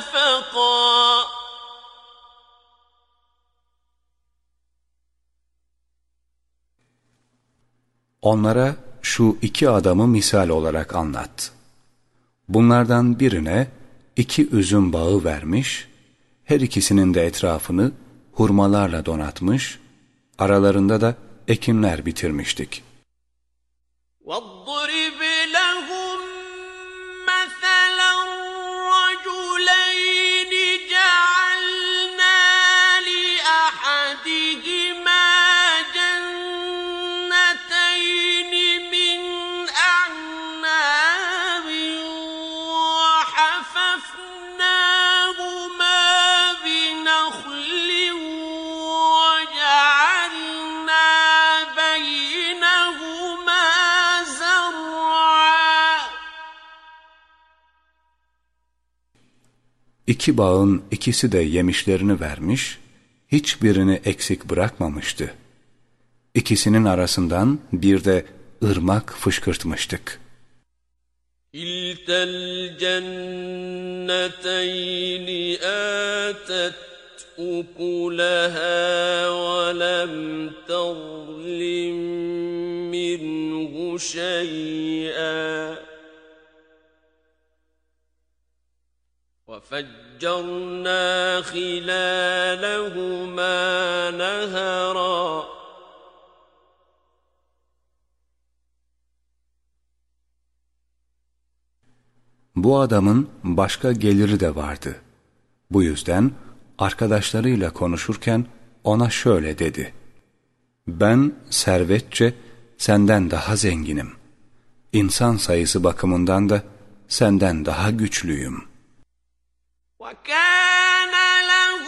مرتفقا Onlara şu iki adamı misal olarak anlat. Bunlardan birine iki üzüm bağı vermiş, her ikisinin de etrafını hurmalarla donatmış, aralarında da ekinler bitirmiştik. واضرب İki bağın ikisi de yemişlerini vermiş, hiçbirini eksik bırakmamıştı. İkisinin arasından bir de ırmak fışkırtmıştık. İltel cenneteyni âtet ukulaha ve lem tazlim minhu şey'en وفجرنا خلالهما نهرا Bu adamın başka geliri de vardı. Bu yüzden arkadaşlarıyla konuşurken ona şöyle dedi. Ben servetçe senden daha zenginim. İnsan sayısı bakımından da senden daha güçlüyüm. وكان له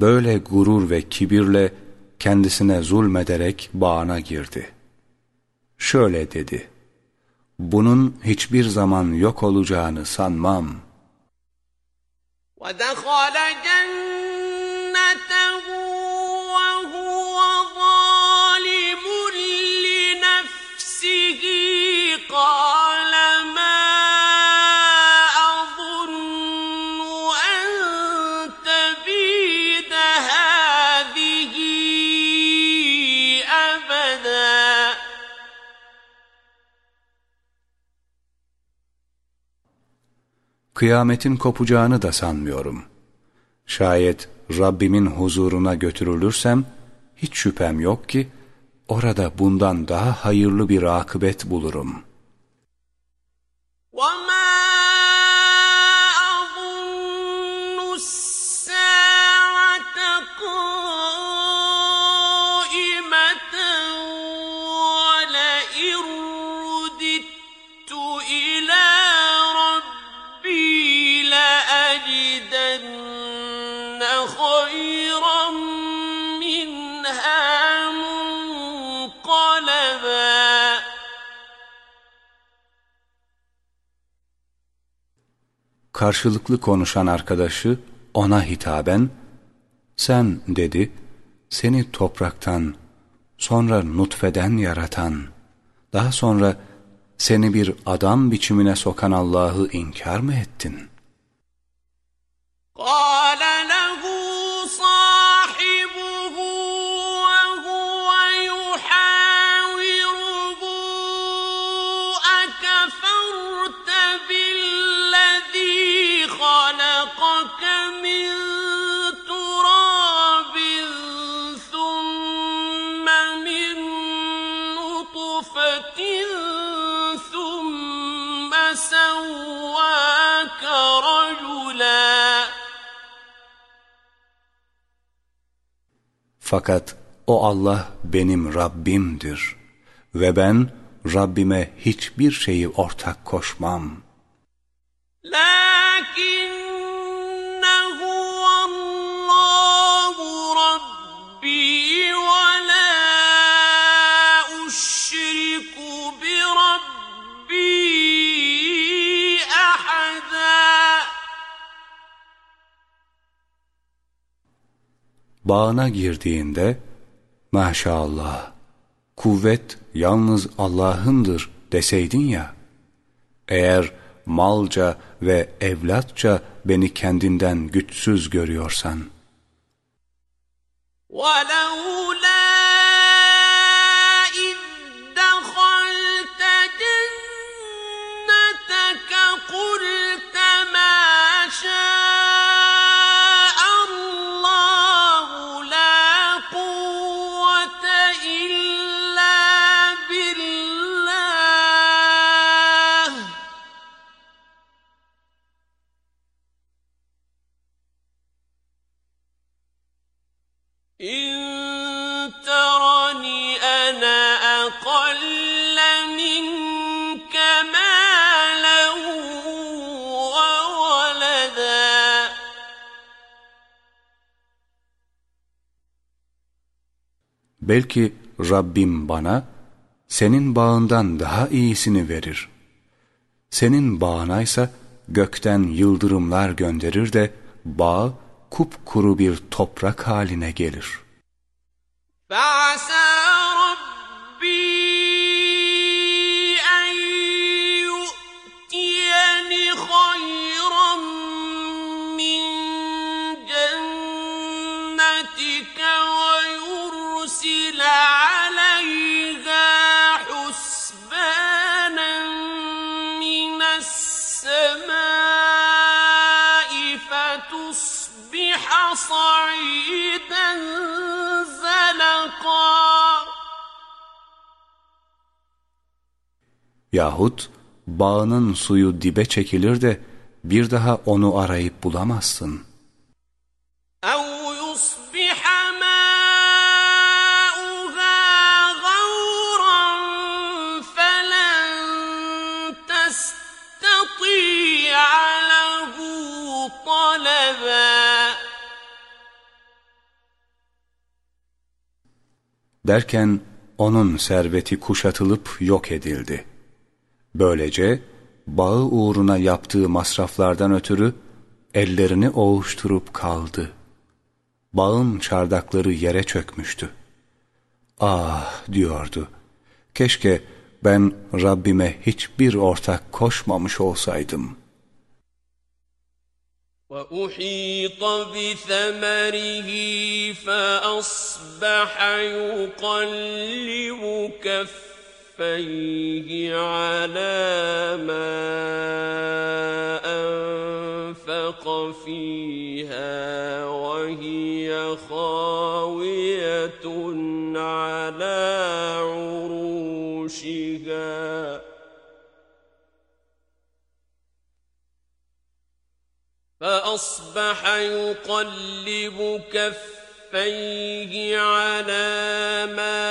Böyle gurur ve kibirle kendisine zulmederek bağına girdi. Şöyle dedi, bunun hiçbir zaman yok olacağını sanmam. وَدَخَلَ جَنَّتَهُ Kıyametin kopacağını da sanmıyorum. Şayet Rabbimin huzuruna götürülürsem, hiç şüphem yok ki, orada bundan daha hayırlı bir akıbet bulurum. وَمَا Karşılıklı konuşan arkadaşı ona hitaben, sen dedi, seni topraktan, sonra nutfeden yaratan, daha sonra seni bir adam biçimine sokan Allah'ı inkar mı ettin? قال له صاحبه Fakat o Allah benim Rabbimdir ve ben Rabbime hiçbir şeyi ortak koşmam. Lakin Bağına girdiğinde maşallah kuvvet yalnız Allah'ındır deseydin ya eğer malca ve evlatça beni kendinden güçsüz görüyorsan ولولا Belki Rabbim bana senin bağından daha iyisini verir. Senin bağına ise gökten yıldırımlar gönderir de bağ kupkuru bir toprak haline gelir. Fa'sa Yahut bağının suyu dibe çekilir de bir daha onu arayıp bulamazsın. Derken onun serveti kuşatılıp yok edildi. Böylece bağı uğruna yaptığı masraflardan ötürü ellerini ovuşturup kaldı. Bağın çardakları yere çökmüştü. Ah diyordu, keşke ben Rabbime hiçbir ortak koşmamış olsaydım. وأحيط بثمره فأصبح يقلب كفيه على ما أنفق فيها وهي خاوية على عروشها. فأصبح يقلب كفيه على ما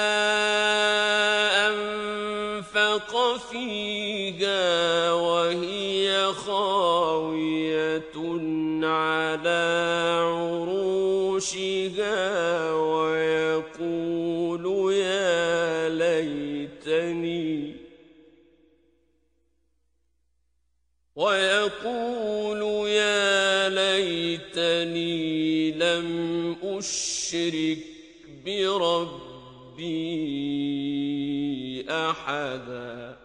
أنفق فيها وهي خاوية على عروشها ويقول يا ليتني ويقول يا ليتني لم أشرك بربي أحدا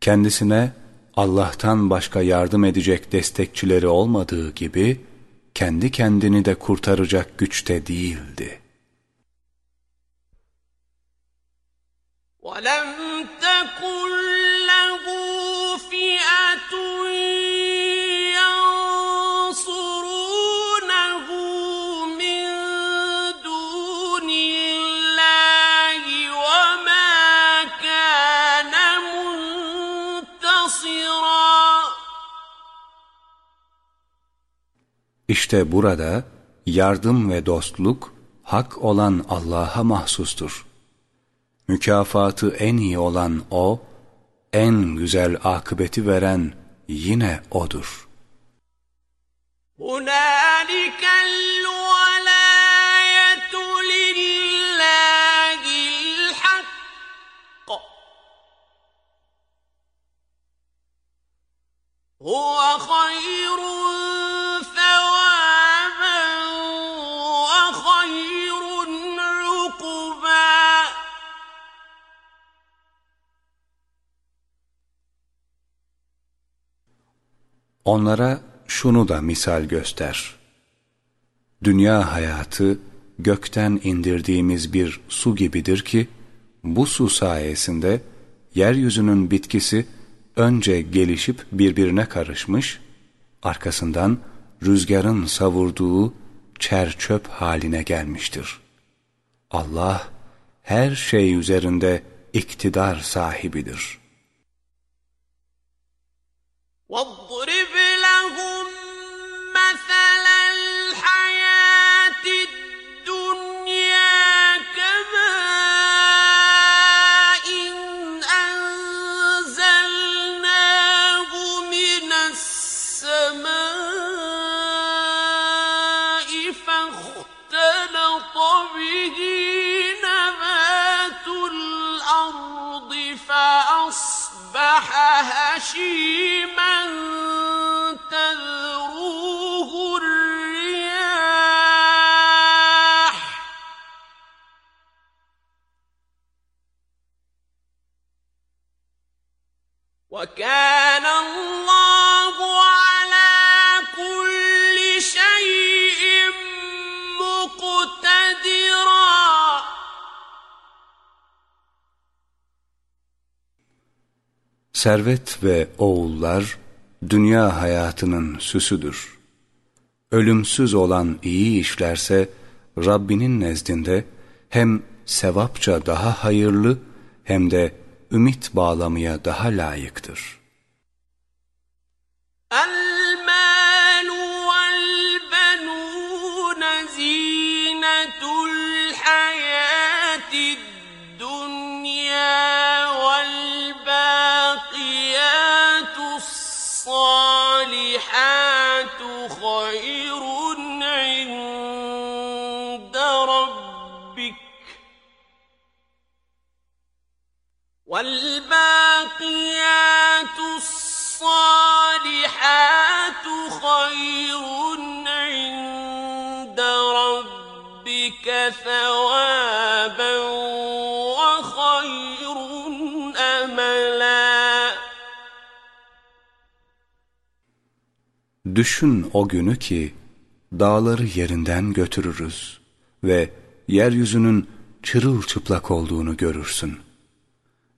Kendisine Allah'tan başka yardım edecek destekçileri olmadığı gibi kendi kendini de kurtaracak güçte değildi. ولم İşte burada yardım ve dostluk hak olan Allah'a mahsustur. Mükafatı en iyi olan O, en güzel akıbeti veren yine O'dur. هنالك الولاية لله الحق هو خير Onlara şunu da misal göster. Dünya hayatı gökten indirdiğimiz bir su gibidir ki, bu su sayesinde yeryüzünün bitkisi önce gelişip birbirine karışmış, arkasından rüzgarın savurduğu çer çöp haline gelmiştir. Allah her şey üzerinde iktidar sahibidir.'' واضرب لهم مثل الحياة الدنيا كماء أنزلناه من السماء فاختلط به نبات الأرض فأصبح هشيما وكان الله على كل شيء مقتدرا Servet ve oğullar dünya hayatının süsüdür. Ölümsüz olan iyi işlerse Rabbinin nezdinde hem sevapça daha hayırlı hem de ümit bağlamaya daha layıktır. Allah والباقيات الصالحات خير عند ربك ثوابا وخير املا Düşün o günü ki dağları yerinden götürürüz ve yeryüzünün çırılçıplak olduğunu görürsün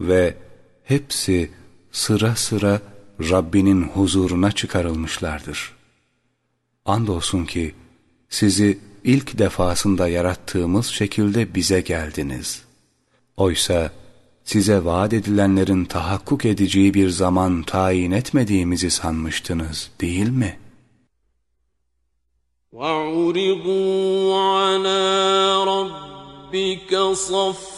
Ve hepsi sıra sıra Rabbinin huzuruna çıkarılmışlardır. Andolsun ki sizi ilk defasında yarattığımız şekilde bize geldiniz. Oysa size vaat edilenlerin tahakkuk edeceği bir zaman tayin etmediğimizi sanmıştınız değil mi? وَعُرِضُوا عَلَى رَبِّكَ صَفًّا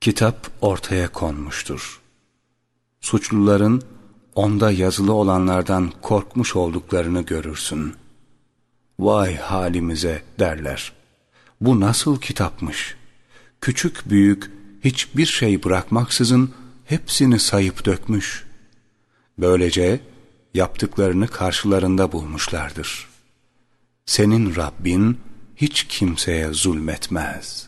Kitap ortaya konmuştur. Suçluların onda yazılı olanlardan korkmuş olduklarını görürsün. Vay halimize derler. Bu nasıl kitapmış? Küçük büyük hiçbir şey bırakmaksızın hepsini sayıp dökmüş. Böylece yaptıklarını karşılarında bulmuşlardır. Senin Rabbin hiç kimseye zulmetmez.''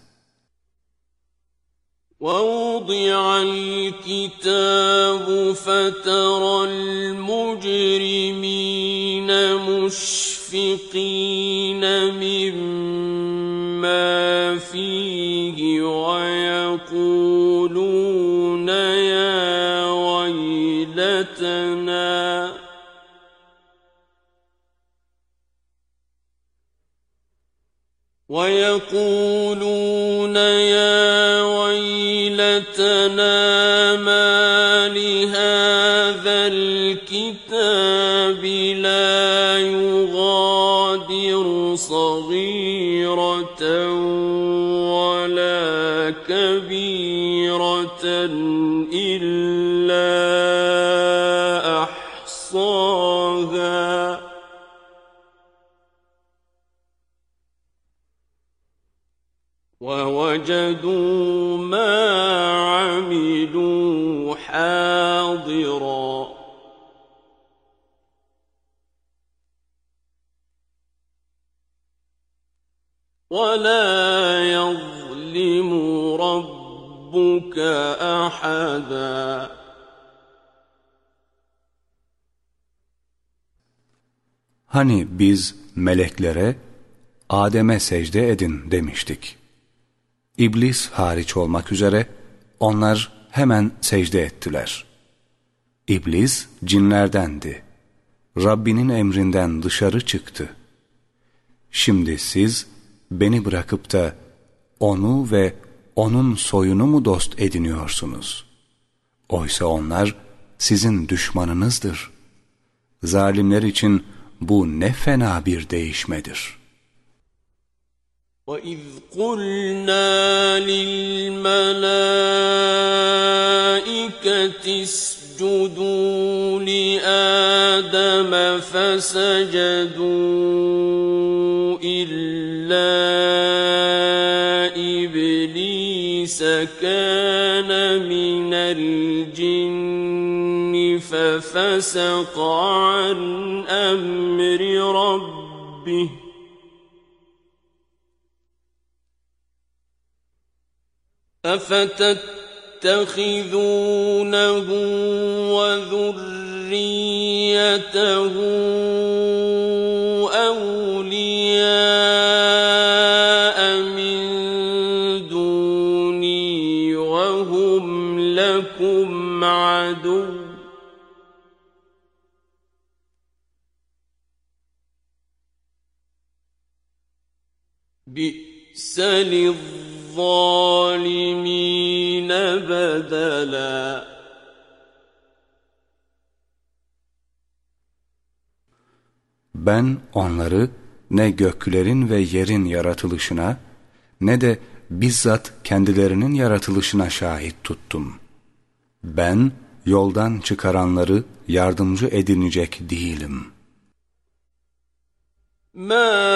ووضع الكتاب فترى المجرمين مشفقين مما فيه ويقولون يا ويلتنا. ويقولون يا ويلتنا ما لهذا الكتاب لا يغادر صغيرة ولا كبيرة إلا Hani biz meleklere Adem'e secde edin demiştik. İblis hariç olmak üzere onlar hemen secde ettiler. İblis cinlerdendi. Rabbinin emrinden dışarı çıktı. Şimdi siz beni bırakıp da onu ve onun soyunu mu dost ediniyorsunuz? Oysa onlar sizin düşmanınızdır. Zalimler için bu ne fena bir değişmedir.'' وَإِذْ قُلْنَا لِلْمَلَائِكَةِ اسْجُدُوا لِآدَمَ فَسَجَدُوا إِلَّا إِبْلِيسَ كَانَ مِنَ الْجِنِّ فَفَسَقَ عَنْ أَمْرِ رَبِّهِ؟ أفتتخذونه وذريته بئس للظالمين بدلاً Ben onları ne göklerin ve yerin yaratılışına ne de bizzat kendilerinin yaratılışına şahit tuttum. Ben yoldan çıkaranları yardımcı edinecek değilim. مَا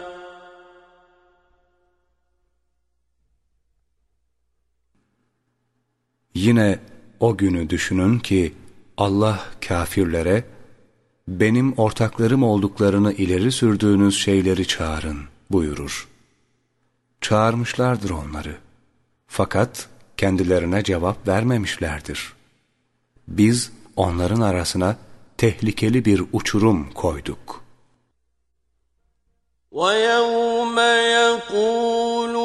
Yine o günü düşünün ki Allah kafirlere benim ortaklarım olduklarını ileri sürdüğünüz şeyleri çağırın buyurur. Çağırmışlardır onları. Fakat kendilerine cevap vermemişlerdir. Biz onların arasına tehlikeli bir uçurum koyduk. وَيَوْمَ يَقُولُ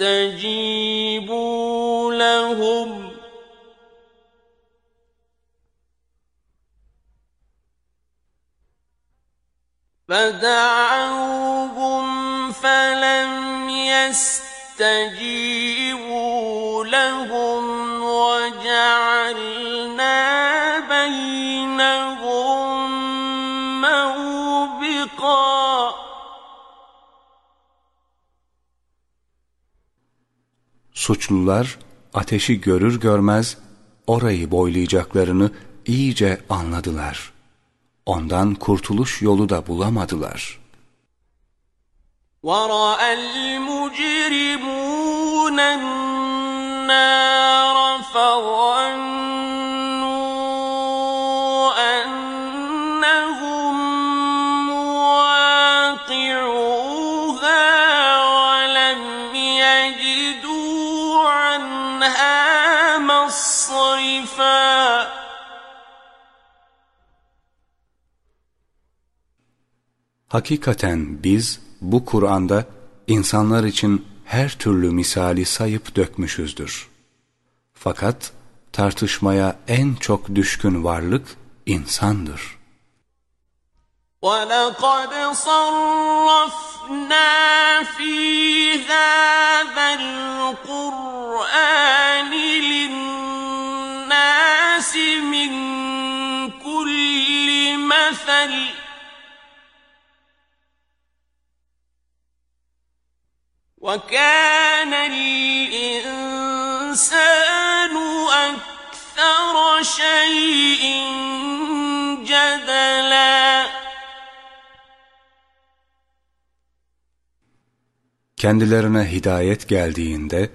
يَسْتَجِيبُوا لَهُمْ. فدعوهم فلم يستجيبوا لهم وجعلنا Suçlular ateşi görür görmez orayı boylayacaklarını iyice anladılar. Ondan kurtuluş yolu da bulamadılar. وَرَأَى الْمُجْرِمُونَ النَّارَ فَظَنُّوا Hakikaten biz bu Kur'an'da insanlar için her türlü misali sayıp dökmüşüzdür. Fakat tartışmaya en çok düşkün varlık insandır. وَلَقَدْ صَرَّفْنَا فِي هَذَا الْقُرْآنِ لِلنَّاسِ مِنْ كُلِّ مَثَلٍ وَكَانَ الْإِنسَانُ أَكْثَرَ شَيْءٍ جَدَلًا Kendilerine hidayet geldiğinde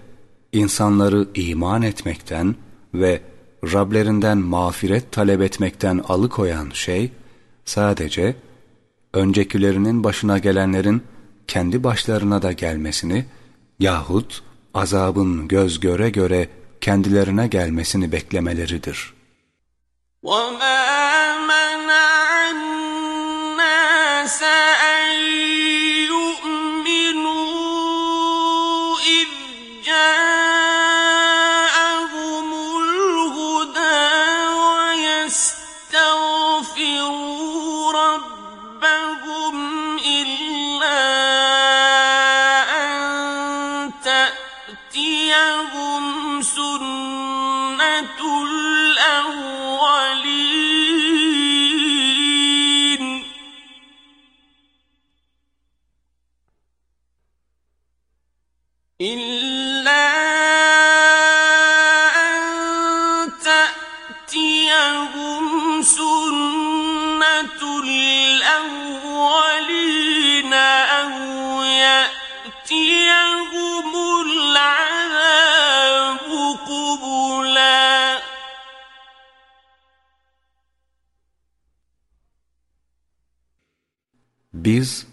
insanları iman etmekten ve Rablerinden mağfiret talep etmekten alıkoyan şey sadece öncekilerinin başına gelenlerin kendi başlarına da gelmesini yahut azabın göz göre göre kendilerine gelmesini beklemeleridir. وَمَا مَنَعَ النَّاسَ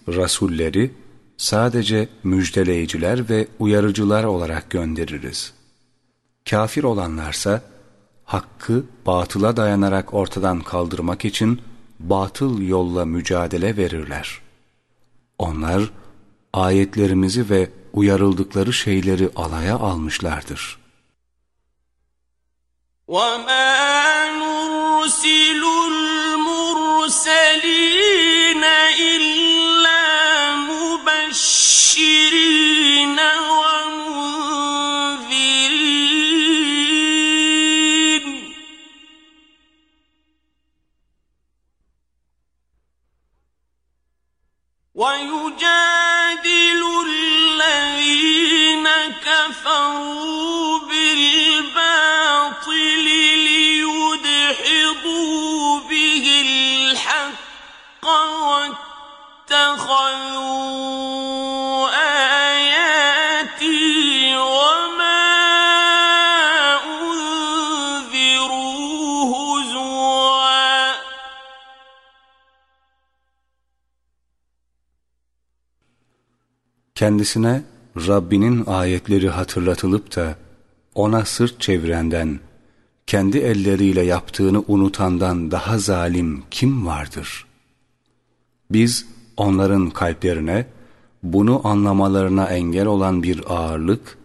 rasulleri sadece müjdeleyiciler ve uyarıcılar olarak göndeririz. Kafir olanlarsa hakkı batıla dayanarak ortadan kaldırmak için batıl yolla mücadele verirler. Onlar ayetlerimizi ve uyarıldıkları şeyleri alaya almışlardır. وَمَا نُرْسِلُ الْمُرْسَلِينَ إِلَّا ومنذرين. ويجادل الذين كفروا بالباطل ليدحضوا به قَوَتْ Kendisine Rabbinin ayetleri hatırlatılıp da ona sırt çevirenden, kendi elleriyle yaptığını unutandan daha zalim kim vardır? Biz onların kalplerine bunu anlamalarına engel olan bir ağırlık,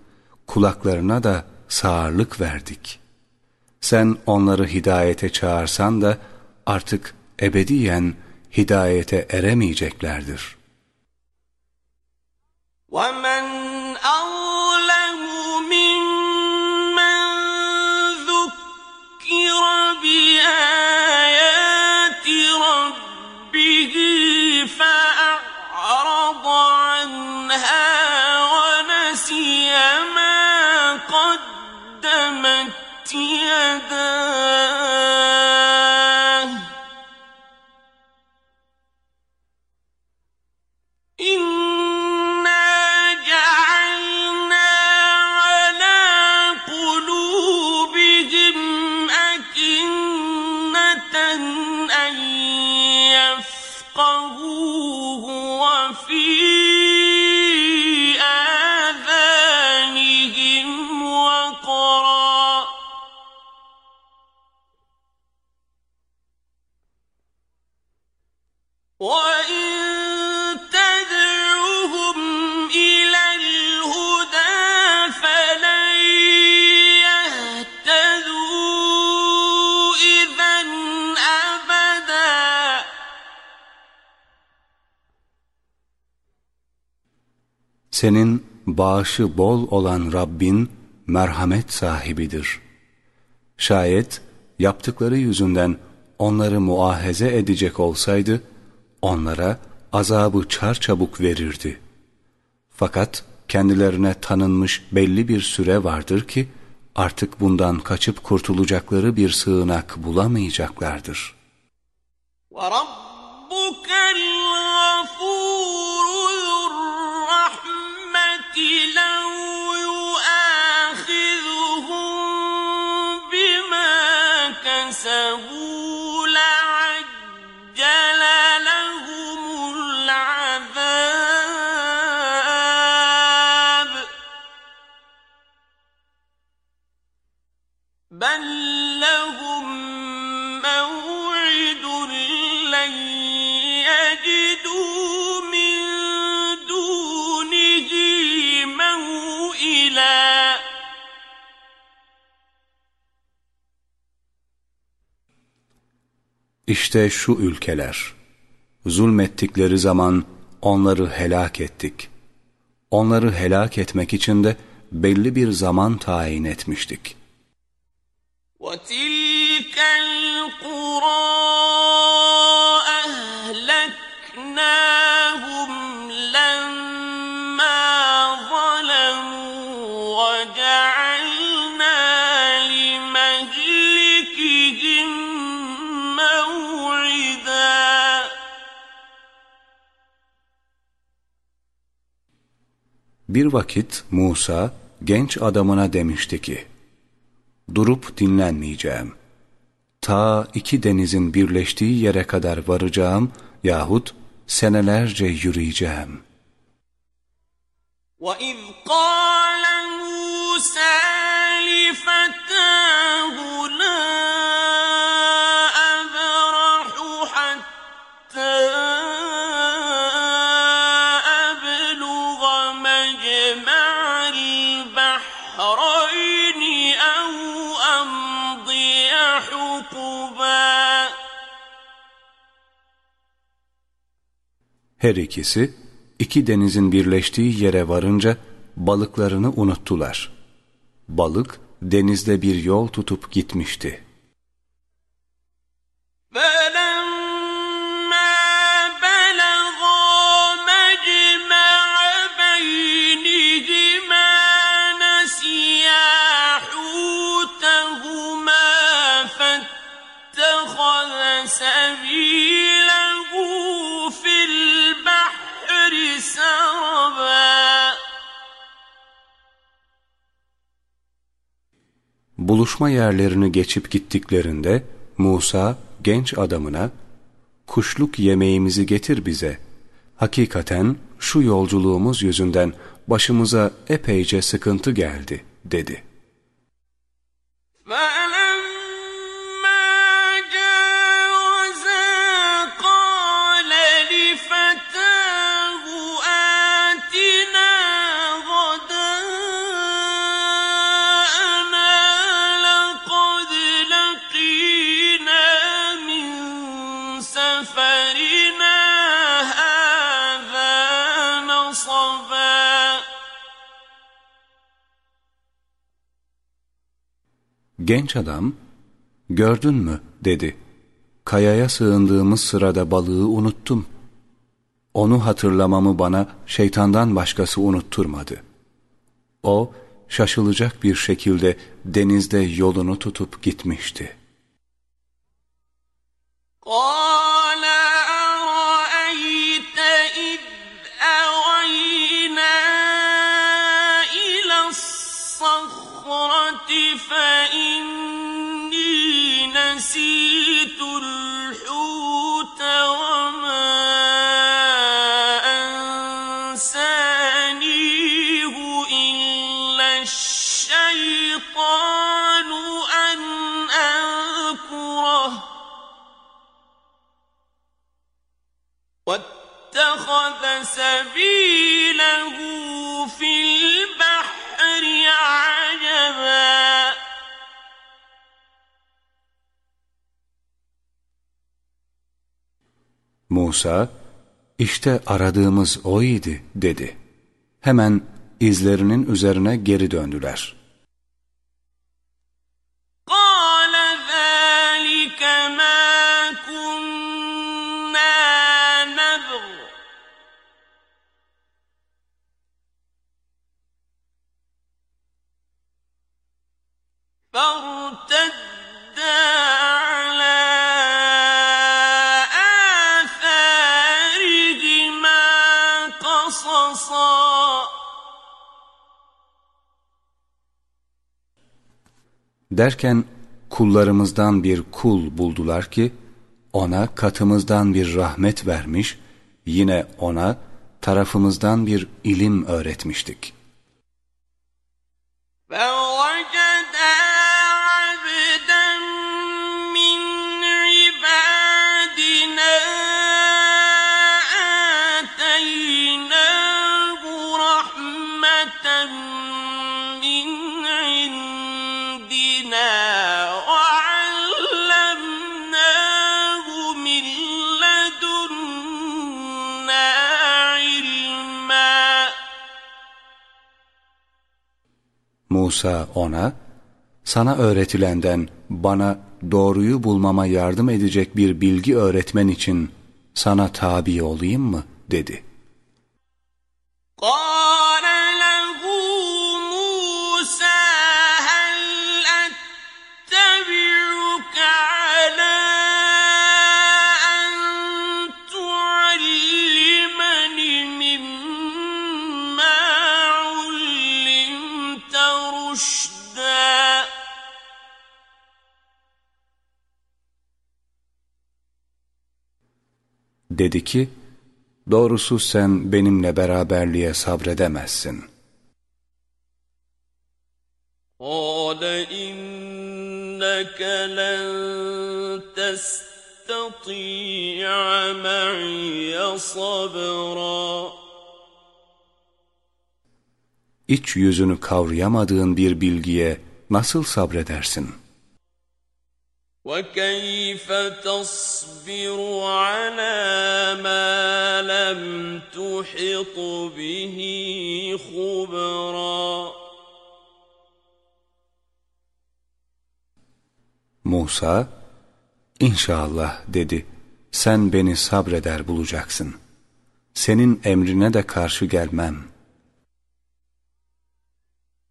kulaklarına da sağırlık verdik. Sen onları hidayete çağırsan da artık ebediyen hidayete eremeyeceklerdir.'' ومن أظلم تمت يداك Senin bağışı bol olan Rabbin merhamet sahibidir. Şayet yaptıkları yüzünden onları muahaze edecek olsaydı, onlara azabı çarçabuk verirdi. Fakat kendilerine tanınmış belli bir süre vardır ki, artık bundan kaçıp kurtulacakları bir sığınak bulamayacaklardır. وربك İşte şu ülkeler, zulmettikleri zaman onları helak ettik. Onları helak etmek için de belli bir zaman tayin etmiştik. وتلك القرى أهلكناهم لما ظلموا وجعلنا لمهلكهم موعدا. Bir vakit Musa genç adamına demişti ki Durup dinlenmeyeceğim. Ta iki denizin birleştiği yere kadar varacağım yahut senelerce yürüyeceğim. وَإِذْ قَالَ مُوسَى لِفَتَاهُ Her ikisi iki denizin birleştiği yere varınca balıklarını unuttular. Balık denizde bir yol tutup gitmişti. Buluşma yerlerini geçip gittiklerinde Musa genç adamına kuşluk yemeğimizi getir bize. Hakikaten şu yolculuğumuz yüzünden başımıza epeyce sıkıntı geldi dedi. Genç adam, gördün mü dedi. Kayaya sığındığımız sırada balığı unuttum. Onu hatırlamamı bana şeytandan başkası unutturmadı. O, şaşılacak bir şekilde denizde yolunu tutup gitmişti. Oh! واتخذ سبيله في البحر عجبا Musa, işte aradığımız o idi dedi. Hemen izlerinin üzerine geri döndüler. Derken kullarımızdan bir kul buldular ki ona katımızdan bir rahmet vermiş, yine ona tarafımızdan bir ilim öğretmiştik. فوجدا Musa ona, sana öğretilenden bana doğruyu bulmama yardım edecek bir bilgi öğretmen için sana tabi olayım mı? dedi. Kâ Dedi ki, doğrusu sen benimle beraberliğe sabredemezsin. قال إنك لن تستطيع معي صبرا İç yüzünü kavrayamadığın bir bilgiye nasıl sabredersin? وكيف تصبر على ما لم تحط به خبرا Musa, İnşallah dedi, sen beni sabreder bulacaksın. Senin emrine de karşı gelmem.''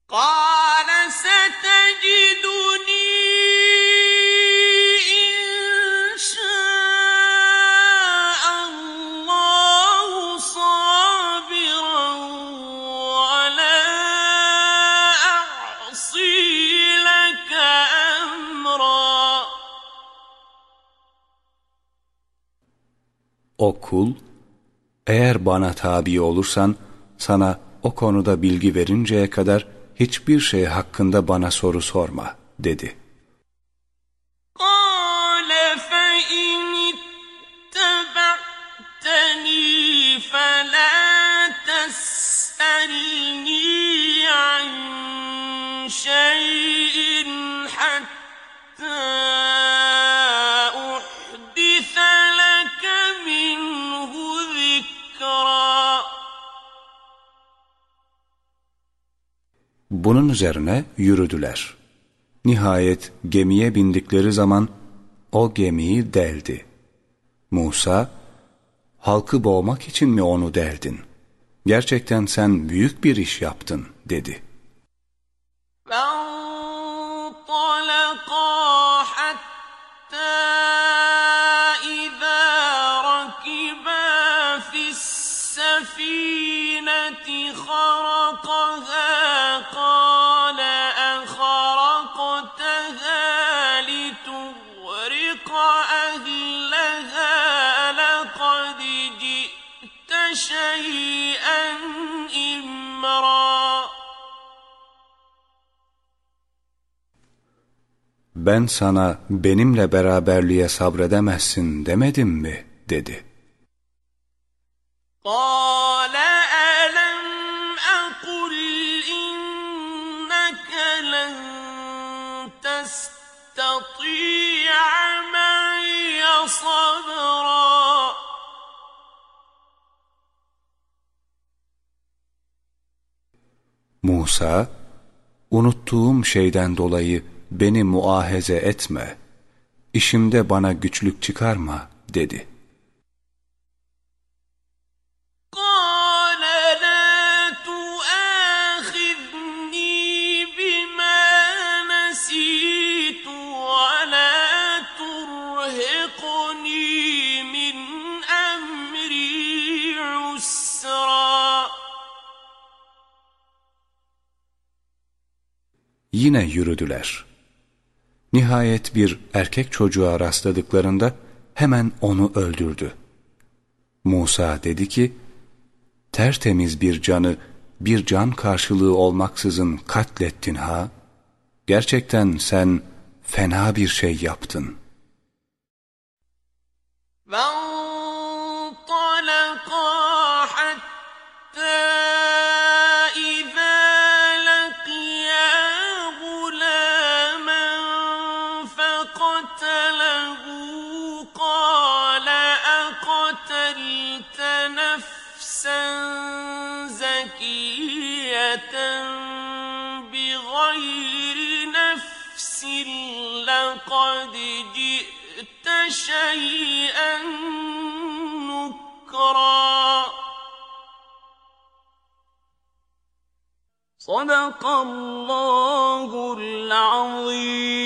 قال ستجدني O kul, eğer bana tabi olursan sana o konuda bilgi verinceye kadar hiçbir şey hakkında bana soru sorma dedi. Bunun üzerine yürüdüler. Nihayet gemiye bindikleri zaman o gemiyi deldi. Musa, halkı boğmak için mi onu deldin? Gerçekten sen büyük bir iş yaptın dedi. ben sana benimle beraberliğe sabredemezsin demedim mi? dedi. قال ألم أقل إنك لن تستطيع معي صبرا Musa, unuttuğum şeyden dolayı beni muahaze etme, işimde bana güçlük çıkarma dedi.'' Yine yürüdüler. Nihayet bir erkek çocuğa rastladıklarında hemen onu öldürdü. Musa dedi ki, tertemiz bir canı bir can karşılığı olmaksızın katlettin ha? Gerçekten sen fena bir şey yaptın. لقد شيئا نكرا. صدق الله العظيم.